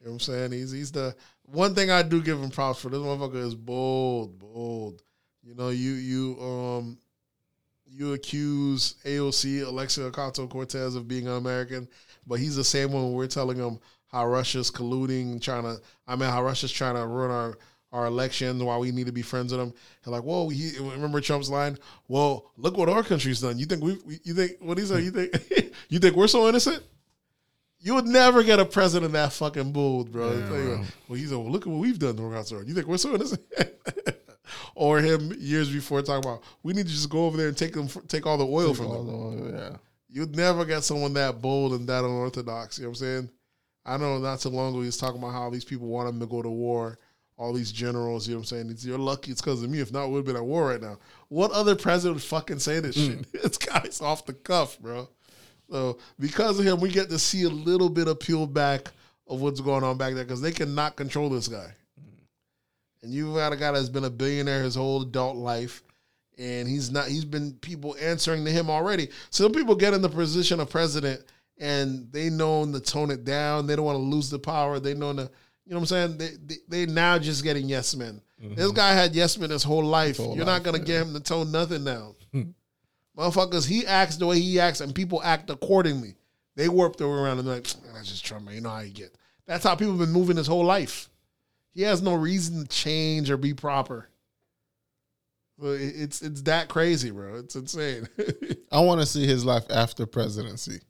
You know what I'm saying? He's he's the one thing I do give him props for. This motherfucker is bold, bold. You know, you you um you accuse AOC Alexia Ocasio Cortez of being un-American, but he's the same one we're telling him how Russia's colluding, trying to I mean how Russia's trying to ruin our our election, why we need to be friends with them. They're like, whoa, he, remember Trump's line? Well, look what our country's done. You think we, you think what he said? You think you think we're so innocent? You would never get a president that fucking bold, bro. Yeah. Well, he's like, well, look at what we've done to our You think we're so innocent? or him years before talking about we need to just go over there and take them, take all the oil from them. the- yeah. You'd never get someone that bold and that unorthodox. You know what I'm saying? I know not too long ago he was talking about how these people want him to go to war. All these generals, you know what I'm saying? It's, you're lucky it's because of me. If not, we'd have been at war right now. What other president would fucking say this hmm. shit? This guy's off the cuff, bro. So because of him, we get to see a little bit of peel back of what's going on back there because they cannot control this guy. Hmm. And you've got a guy that's been a billionaire his whole adult life, and he's not. He's been people answering to him already. Some people get in the position of president, and they know to tone it down. They don't want to lose the power. They know to, you know what I'm saying. They they, they now just getting yes men. Mm-hmm. This guy had yes men his whole life. whole You're life, not gonna get him to tone nothing now. Hmm. Motherfuckers, he acts the way he acts, and people act accordingly. They warp their way around and they're like, that's just Trump, man. You know how you get. That's how people have been moving his whole life. He has no reason to change or be proper. It's it's that crazy, bro. It's insane. I want to see his life after presidency.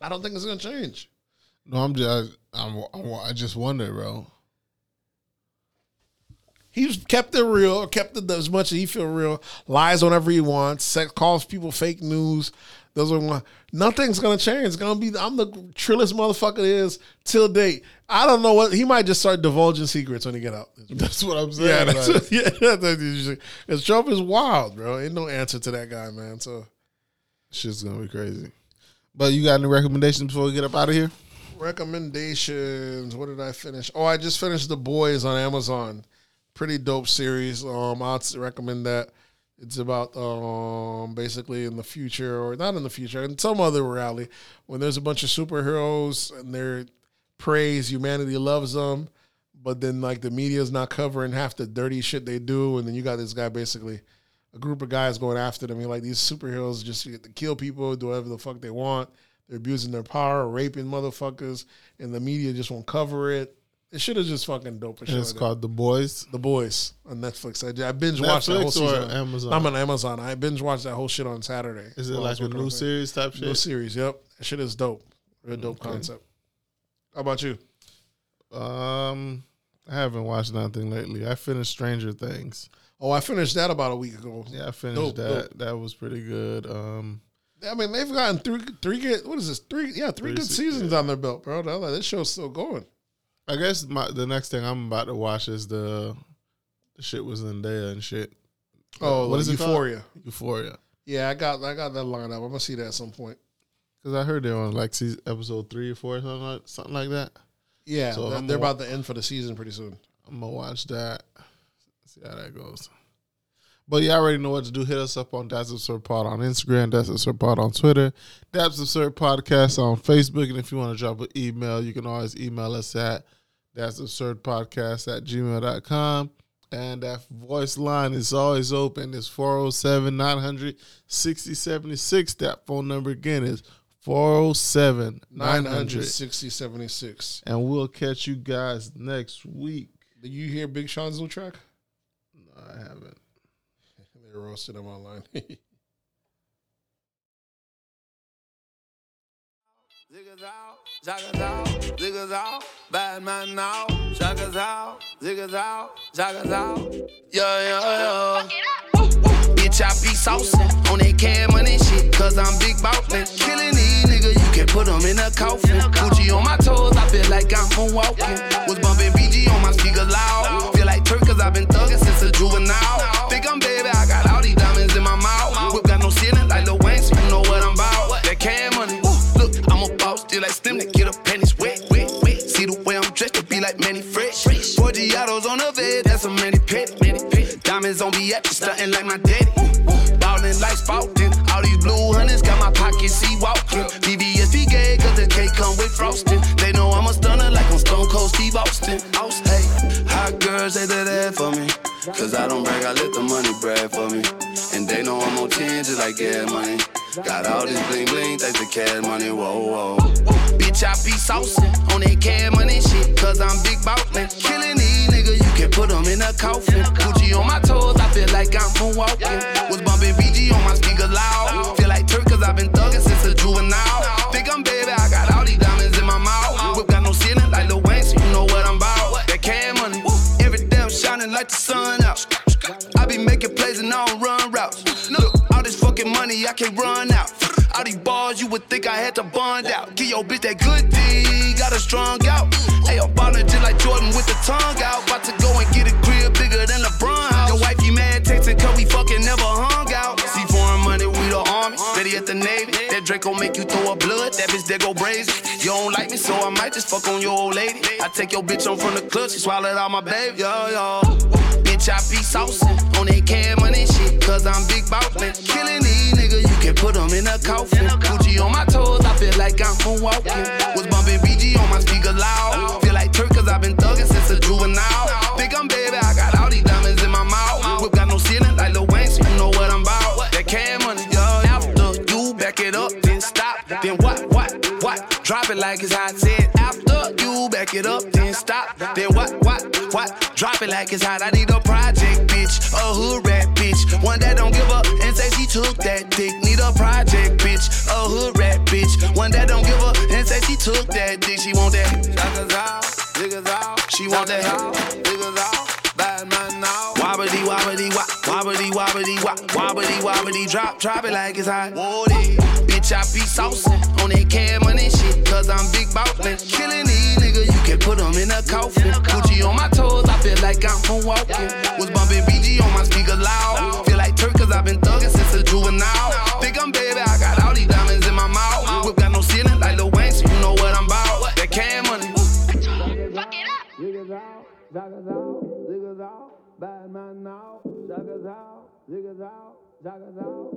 I don't think it's gonna change. No, I'm just, I'm, I'm, I just wonder, bro. He's kept it real, kept it as much as he feel real. Lies whenever he wants. Sex, calls people fake news. Those are one. Nothing's gonna change. It's gonna be. I'm the trillest motherfucker is till date. I don't know what he might just start divulging secrets when he get out. That's what I'm saying. Yeah, that's, yeah. That's because Trump is wild, bro. Ain't no answer to that guy, man. So shit's gonna be crazy. But you got any recommendations before we get up out of here? Recommendations. What did I finish? Oh, I just finished The Boys on Amazon. Pretty dope series. Um, I'd recommend that. It's about um basically in the future or not in the future, in some other reality, when there's a bunch of superheroes and they're praised, humanity loves them, but then like the media's not covering half the dirty shit they do, and then you got this guy basically a group of guys going after them. You're like these superheroes just get to kill people, do whatever the fuck they want. They're abusing their power, raping motherfuckers, and the media just won't cover it. It should have just fucking dope. And it's called The Boys. The Boys on Netflix. I, I binge watched that whole season. Amazon? I'm on Amazon. I binge watched that whole shit on Saturday. Is it like a new series type shit? New series. Yep, that shit is dope. Real dope Okay. concept. How about you? Um, I haven't watched nothing lately. I finished Stranger Things. Oh, I finished that about a week ago. Yeah, I finished Dope, that. dope. That was pretty good. Um, I mean, they've gotten three, three good. What is this? Three, yeah, three, Three good se- seasons on their belt, bro. Like, This show's still going. I guess my the next thing I'm about to watch is the, the shit was in there and shit. Oh, what is it called? Euphoria? Euphoria. Yeah, I got, I got that lined up. I'm gonna see that at some point. Because I heard they're on like season, episode three or four or something like, something like that. Yeah, So they're, they're about to end for the season pretty soon. I'm gonna watch that. See how that goes. But you already know what to do. Hit us up on That's Absurd Pod on Instagram, That's Absurd Pod on Twitter, That's Absurd Podcast on Facebook. And if you want to drop an email, you can always email us at That's Absurd Podcast at gmail.com. And that voice line is always open. It's 407 900 6076. That phone number again is 407 900. 960, 76. And we'll catch you guys next week. Did you hear Big Sean's new track? No, I haven't. Out, joggers out. Yeah, yeah, yeah. Bitch, I be saucin' on that cash money shit, cause I'm big ballin'. Killing these niggas, you can put them in a coffin. Gucci on my toes, I feel like I'm moonwalking. Was bumping BG on my speaker loud. Feel like Turk, cause I've been thuggin' since a juvenile. Think I'm baby, I got cash money, look, I'm a boss, still like Slim to get up pennies wet, wet, wet. See the way I'm dressed to be like Mannie Fresh. Four Giottos on the bed, that's a Manny Manny Pet. Diamonds on me, stunting like my daddy. Ballin' like Spoutin', all these blue hunters got my pockets see walking. VVSP gay, cause the cake come with frosting. They know I'm a stunner like I'm Stone Cold Steve Austin. Hey, hot girls they that that for me. Cause I don't brag, I let the money brag for me. And they know I'm on 10 just like gas money. Got all this bling bling, thanks to cash money, whoa, whoa. Bitch, I be saucin' on that cash money shit, cause I'm big ballin'. Killing these niggas, you can put them in a coffin. Gucci on my toes, I feel like I'm moonwalking. Was bumping BG on my speaker loud. Feel like Turk, cause I've been thuggin' since a juvenile. Think I'm baby, I got all these diamonds in my mouth. Whip got no ceiling like Lil Wayne, so you know what I'm about. That cash money, every I'm shining like the sun out. I be making plays and I don't run routes. Look, all this fucking money, I can't run you would think I had to bond out. Give your bitch that good D, got a strong out. Hey, I'm ballin' just like Jordan with the tongue out. About to go and get a Draco make you throw up blood. That bitch that go brazen. You don't like me, so I might just fuck on your old lady. I take your bitch on from the club, she swallowed all my baby. Yo, yo. Bitch, I be saucin' on that cash money shit, cause I'm big ballin'. Killing these niggas, you can put them in a coffin. Gucci on my toes, I feel like I'm moonwalking. Was bumping BG on my speaker loud. Feel like Turk, cause I've been thuggin' since a juvenile. Think I'm baby, I got all these diamonds in my mouth. Whip got no ceiling like Lil Wayne, so you know what I'm about. That cash then what, what, what? Drop it like it's hot, said after you back it up, then stop. Then what, what, what? Drop it like it's hot. I need a project, bitch. A hood rat, bitch. One that don't give up and say she took that dick. Need a project, bitch. A hood rat, bitch. One that don't give up and say she took that dick. She want that. Niggas out, niggas out. She want that. Niggas out, bad man now. Wobbity, wobbity, wop, wobbity, wobbity, wop, wobbity, wobbity, drop, drop it like it's hot. Woody. Bitch, I be saucing on that cam money shit, cause I'm big ballin'. Killing these niggas, you can put them in a coffin. Gucci on my toes, I feel like I'm from walking. Was bumping BG on my speaker loud. Feel like Turk, cause I've been thugging since a juvenile. Think I'm baby, I got all these diamonds in my mouth. Whip got no ceiling like Lil Wayne, so you know what I'm about. That cam money. Fuck it up. Now. Joggers out,